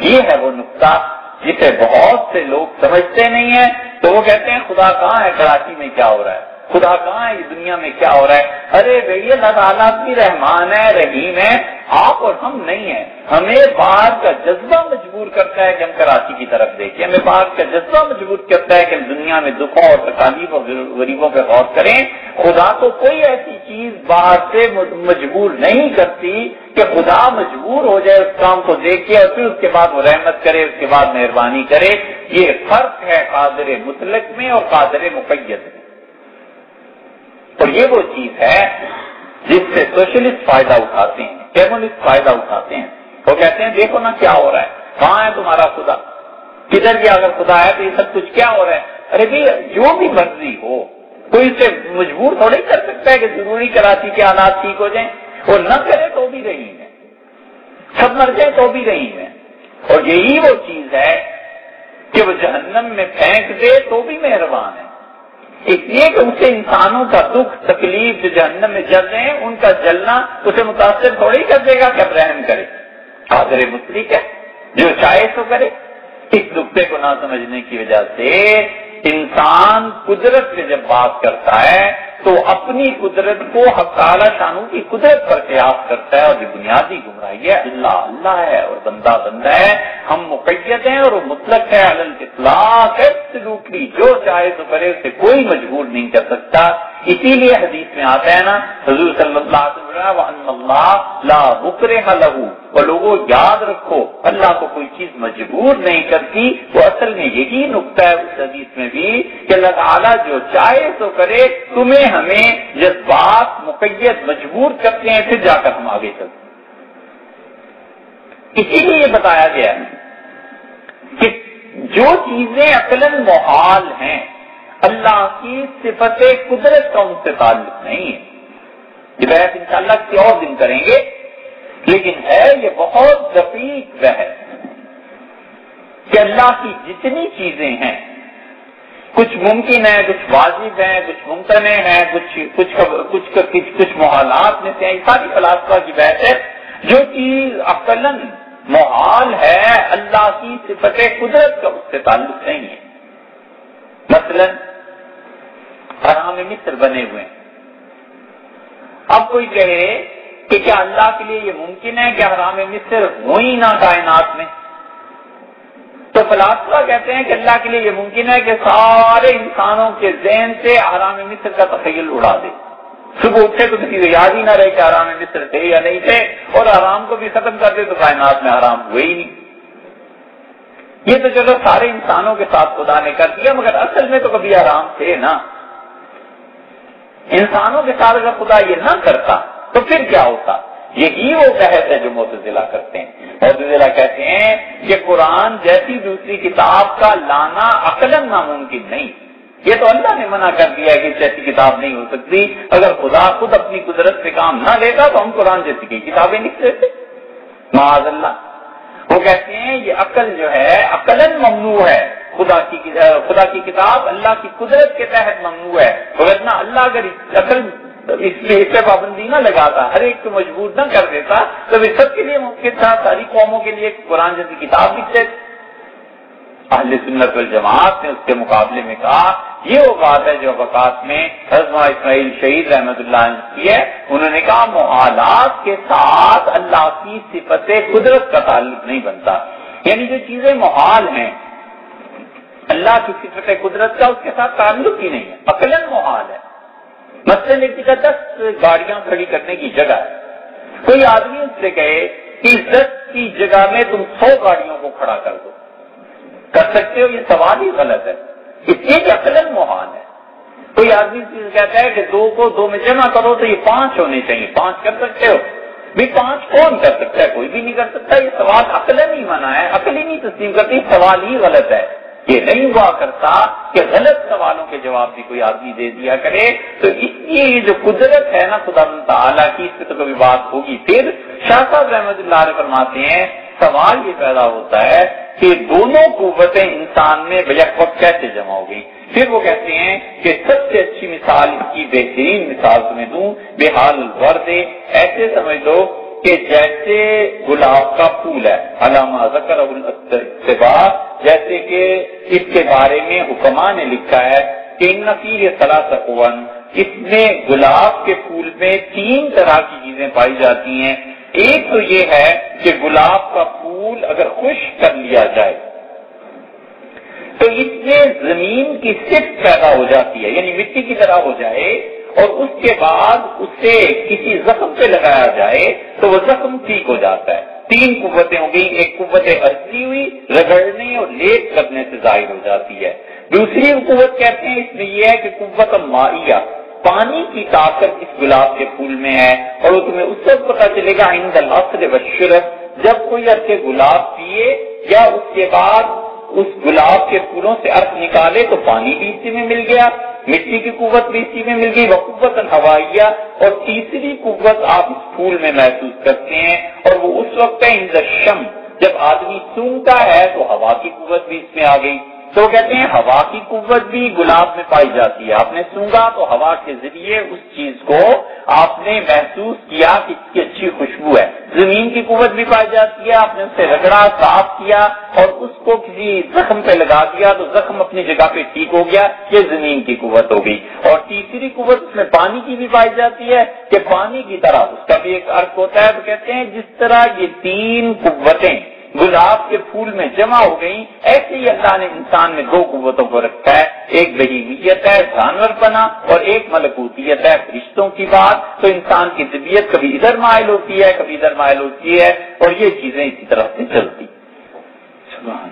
یہ ہے وہ نقطہ جسے بہت سے لوگ سمجھتے نہیں ہیں۔ تو وہ کہتے ہیں، خدا کہاں ہے؟ کراچی میں کیا ہو رہا ہے؟ خدا کہاں ہے دنیا میں کیا ہو رہا ہے؟ ارے بھائی اللہ تعالیٰ بھی رحمان ہے، رحیم ہے۔ آپ اور ہم نہیں ہیں۔ ہمیں باہر کا جذبہ مجبور کرتا ہے کہ ہم کراچی کی طرف دیکھیں۔ ہمیں باہر کا جذبہ مجبور کرتا ہے کہ ہم دنیا میں دکھوں اور تکالیف اور غریبوں پہ غور کریں۔ خدا تو کوئی ایسی چیز باہر سے مجبور نہیں کرتی کہ خدا مجبور ہو جائے، اس کام کو دیکھ کے اور پھر اس کے بعد وہ رحمت کرے، اس کے بعد مہربانی کرے۔ یہ فرق ہے قادر مطلق میں اور قادر مقید میں۔ اور یہ وہ چیز ہے جس سے سوشلسٹ فائدہ اٹھاتے ہیں کیمونسٹ فائدہ اٹھاتے ہیں۔ وہ کہتے ہیں، دیکھو نا کیا ہو رہا ہے۔ کہاں ہے تمہارا خدا؟ کدھر بھی اگر خدا ہے تو یہ سب کچھ کیا ہو رہا ہے؟ ارے بھائی، جو بھی مرضی ہو، کوئی اسے مجبور تھوڑی کر سکتا ہے کہ ضروری کراچی کے حالات ٹھیک ہو جائیں۔ وہ نہ کرے تو بھی رہی ہے سب مر جائیں تو بھی رہی ہے اور یہی وہ چیز ہے کہ وہ جہنم میں پھینک دے تو بھی مہربان ہے۔ اس لیے کہ اسے انسانوں کا دکھ، تکلیف جو جہنم میں جل رہے ہیں، ان کا جلنا اسے متاثر تھوڑی کر دے گا کہ اب رحم کرے۔ حاضر مسلک ہے، جو چاہے تو کرے۔ اس نقطے کو نہ سمجھنے کی وجہ سے انسان قدرت سے جب بات کرتا ہے تو اپنی قدرت کو تعالی شانو کی قدرت پر قیاس کرتا ہے اور یہ بنیادی گمراہی ہے۔ اللہ اللہ ہے اور بندہ بندہ ہے۔ ہم مقیت ہیں اور وہ مطلق ہے۔ اطلاق جو چاہے تو کرے، اسے کوئی مجبور نہیں کر سکتا۔ اسی لیے حدیث میں آتا ہے نا، حضور صلی اللہ علیہ وسلم لا بکرے لہو وہ لوگوں یاد رکھو، اللہ کو کوئی چیز مجبور نہیں کرتی، وہ اصل میں یہی نقطہ ہے اس حدیث میں بھی کہ اللہ تعالیٰ جو چاہے تو کرے، تمہیں ہمیں جذبات مقیت مجبور کرتے ہیں، پھر جا کر ہم آگے چلتے اسی لیے یہ بتایا گیا کہ جو چیزیں عقل محال ہیں اللہ کی صفت قدرت کا ان سے تعلق نہیں ہے۔ یہ بحث ان شاء اللہ کسی اور دن کریں گے۔ لیکن ہے یہ بہت دقیق بحث کہ اللہ کی جتنی چیزیں ہیں، کچھ ممکن ہے کچھ واجب ہیں، کچھ ممکن ہے کچھ کچھ کچھ کچھ کچھ محالات میں سے ساری فلاسفہ کی بحث ہے، جو چیز عقل محال ہے، اللہ کی صفت قدرت کا اس سے تعلق نہیں ہے۔ مثلا حرام مصر بنے ہوئے ہیں۔ اب کوئی کہے کہ کیا اللہ کے لیے یہ ممکن ہے کہ حرام مصر ہوئی نہ کائنات میں؟ تو فلاسفہ کہتے ہیں کہ اللہ کے لیے یہ ممکن ہے کہ سارے انسانوں کے ذہن سے آرام مصر کا تخیل اڑا دے۔ صبح اٹھے تو کسی کو یاد ہی نہ رہے کہ آرام مصر تھے یا نہیں تھے، اور آرام کو بھی ختم کر دے تو کائنات میں آرام ہوئے ہی نہیں۔ یہ تو چلو سارے انسانوں کے ساتھ خدا نے کر دیا، مگر اصل میں تو کبھی آرام تھے نا۔ انسانوں کے ساتھ اگر خدا یہ نہ کرتا تو پھر کیا ہوتا؟ یہی وہ بحث ہے جو متضلا کرتے ہیں۔ متضلا کہتے ہیں کہ قرآن جیسی دوسری کتاب کا لانا عقل ناممکن نہیں۔ یہ تو اللہ نے منع کر دیا کہ جیسی کتاب نہیں ہو سکتی۔ اگر خدا خود اپنی قدرت سے کام نہ لیتا تو ہم قرآن جیسی کی کتابیں لکھ لیتے۔ معاذ اللہ۔ وہ کہتے ہیں یہ عقل جو ہے عقل ممنوع ہے۔ خدا کی خدا کی کتاب اللہ کی قدرت کے تحت ممنوع ہے۔ ورنہ اللہ اگر عقل اس لیے پابندی نہ لگاتا، ہر ایک کو مجبور نہ کر دیتا، تو سب کے لیے ممکن تھا، ساری قوموں کے لیے قرآن جیسی کتاب لکھتے اہل سنت الجماعت نے اس کے مقابلے میں کہا، یہ وہ بات ہے جو وقات میں حضمہ اسماعیل شہید رحمت اللہ نے کی ہے۔ انہوں نے کہا محالات کے ساتھ اللہ کی صفت قدرت کا تعلق نہیں بنتا۔ یعنی جو چیزیں محال ہیں اللہ کی صفت قدرت کا اس کے ساتھ تعلق ہی نہیں ہے عقلن محال ہے۔ مثلاً ایک جگہ دس گاڑیاں کھڑی کرنے کی جگہ ہے۔ کوئی آدمی اس سے کہے کہ دس کی جگہ میں تم سو گاڑیوں کو کھڑا کر دو۔ کر سکتے ہو، یہ سوال ہی غلط ہے۔ اس لیے کہ عقل محال ہے۔ کوئی آدمی کہتا ہے کہ دو کو دو میں جمع کرو تو یہ پانچ ہونے چاہیے۔ پانچ کر سکتے ہو۔ بھی پانچ کون کر سکتا ہے؟ کوئی بھی نہیں کر سکتا۔ یہ سوال عقل نہیں مانا ہے، عقل ہی نہیں تسلیم کرتی سوال ہی غلط ہے۔ یہ نہیں ہوا کرتا کہ غلط سوالوں کے جواب بھی کوئی آدمی دے دیا کرے، تو اس لیے یہ جو قدرت ہے نا خدا تعالیٰ کی، اس پہ تو کبھی بات ہوگی۔ پھر شاہ صاحب رحمت اللہ علیہ فرماتے ہیں، سوال یہ پیدا ہوتا ہے کہ دونوں قوتیں انسان میں بیک وقت کیسے جمع ہو گئی پھر وہ کہتے ہیں کہ سب سے اچھی مثال، اس کی بہترین مثال تمہیں دوں بے حال ورد ایسے سمجھ لو کہ جیسے گلاب کا پھول ہے، علامہ ذکر اتباع جیسے کہ اس کے بارے میں حکما نے لکھا ہے کہ ان نفیر سکون اس میں گلاب کے پھول میں تین طرح کی چیزیں پائی جاتی ہیں۔ ایک تو یہ ہے کہ گلاب کا پھول اگر خشک کر لیا جائے، تو اس میں زمین کی صرف پیدا ہو جاتی ہے یعنی مٹی کی طرح ہو جائے اور اس کے بعد اسے کسی زخم پہ لگایا جائے تو وہ زخم ٹھیک ہو جاتا ہے۔ تین قوتیں ہو گئی ایک قوت اصلی ہوئی، رگڑنے اور لیٹ کرنے سے ظاہر ہو جاتی ہے۔ دوسری قوت کہتے ہیں، اس میں یہ ہے کہ قوت مائیا پانی کی طاقت اس گلاب کے پھول میں ہے اور وہ تمہیں اس وقت پتا چلے گا بشرت جب کوئی عرصے گلاب پیے یا اس کے بعد اس گلاب کے پھولوں سے ارتھ نکالے تو پانی بھی اسی میں مل گیا۔ مٹی کی قوت بھی اسی میں مل گئی وہ قوت ہوائیا اور تیسری قوت آپ اس پھول میں محسوس کرتے ہیں، اور وہ اس وقت ہے شم جب آدمی سونگتا ہے تو ہوا کی قوت بھی اس میں آ گئی۔ تو کہتے ہیں ہوا کی قوت بھی گلاب میں پائی جاتی ہے۔ آپ نے سونگا تو ہوا کے ذریعے اس چیز کو آپ نے محسوس کیا کہ اس کی اچھی خوشبو ہے۔ زمین کی قوت بھی پائی جاتی ہے، آپ نے اسے رگڑا، صاف کیا اور اس کو کسی زخم پہ لگا دیا تو زخم اپنی جگہ پہ ٹھیک ہو گیا، یہ زمین کی قوت ہو گئی۔ اور تیسری قوت اس میں پانی کی بھی پائی جاتی ہے کہ پانی کی طرح اس کا بھی ایک ارک ہوتا ہے۔ تو کہتے ہیں جس طرح یہ تین قوتیں گلاب کے پھول میں جمع ہو گئی ایسے ہی اللہ نے انسان میں دو قوتوں کو رکھا ہے، ایک بہیمیت ہے، جانور بنا اور ایک ملکوتیت ہے رشتوں کی بات۔ تو انسان کی طبیعت کبھی ادھر مائل ہوتی ہے، کبھی ادھر مائل ہوتی ہے اور یہ چیزیں اسی طرح سے چلتی۔ سبحان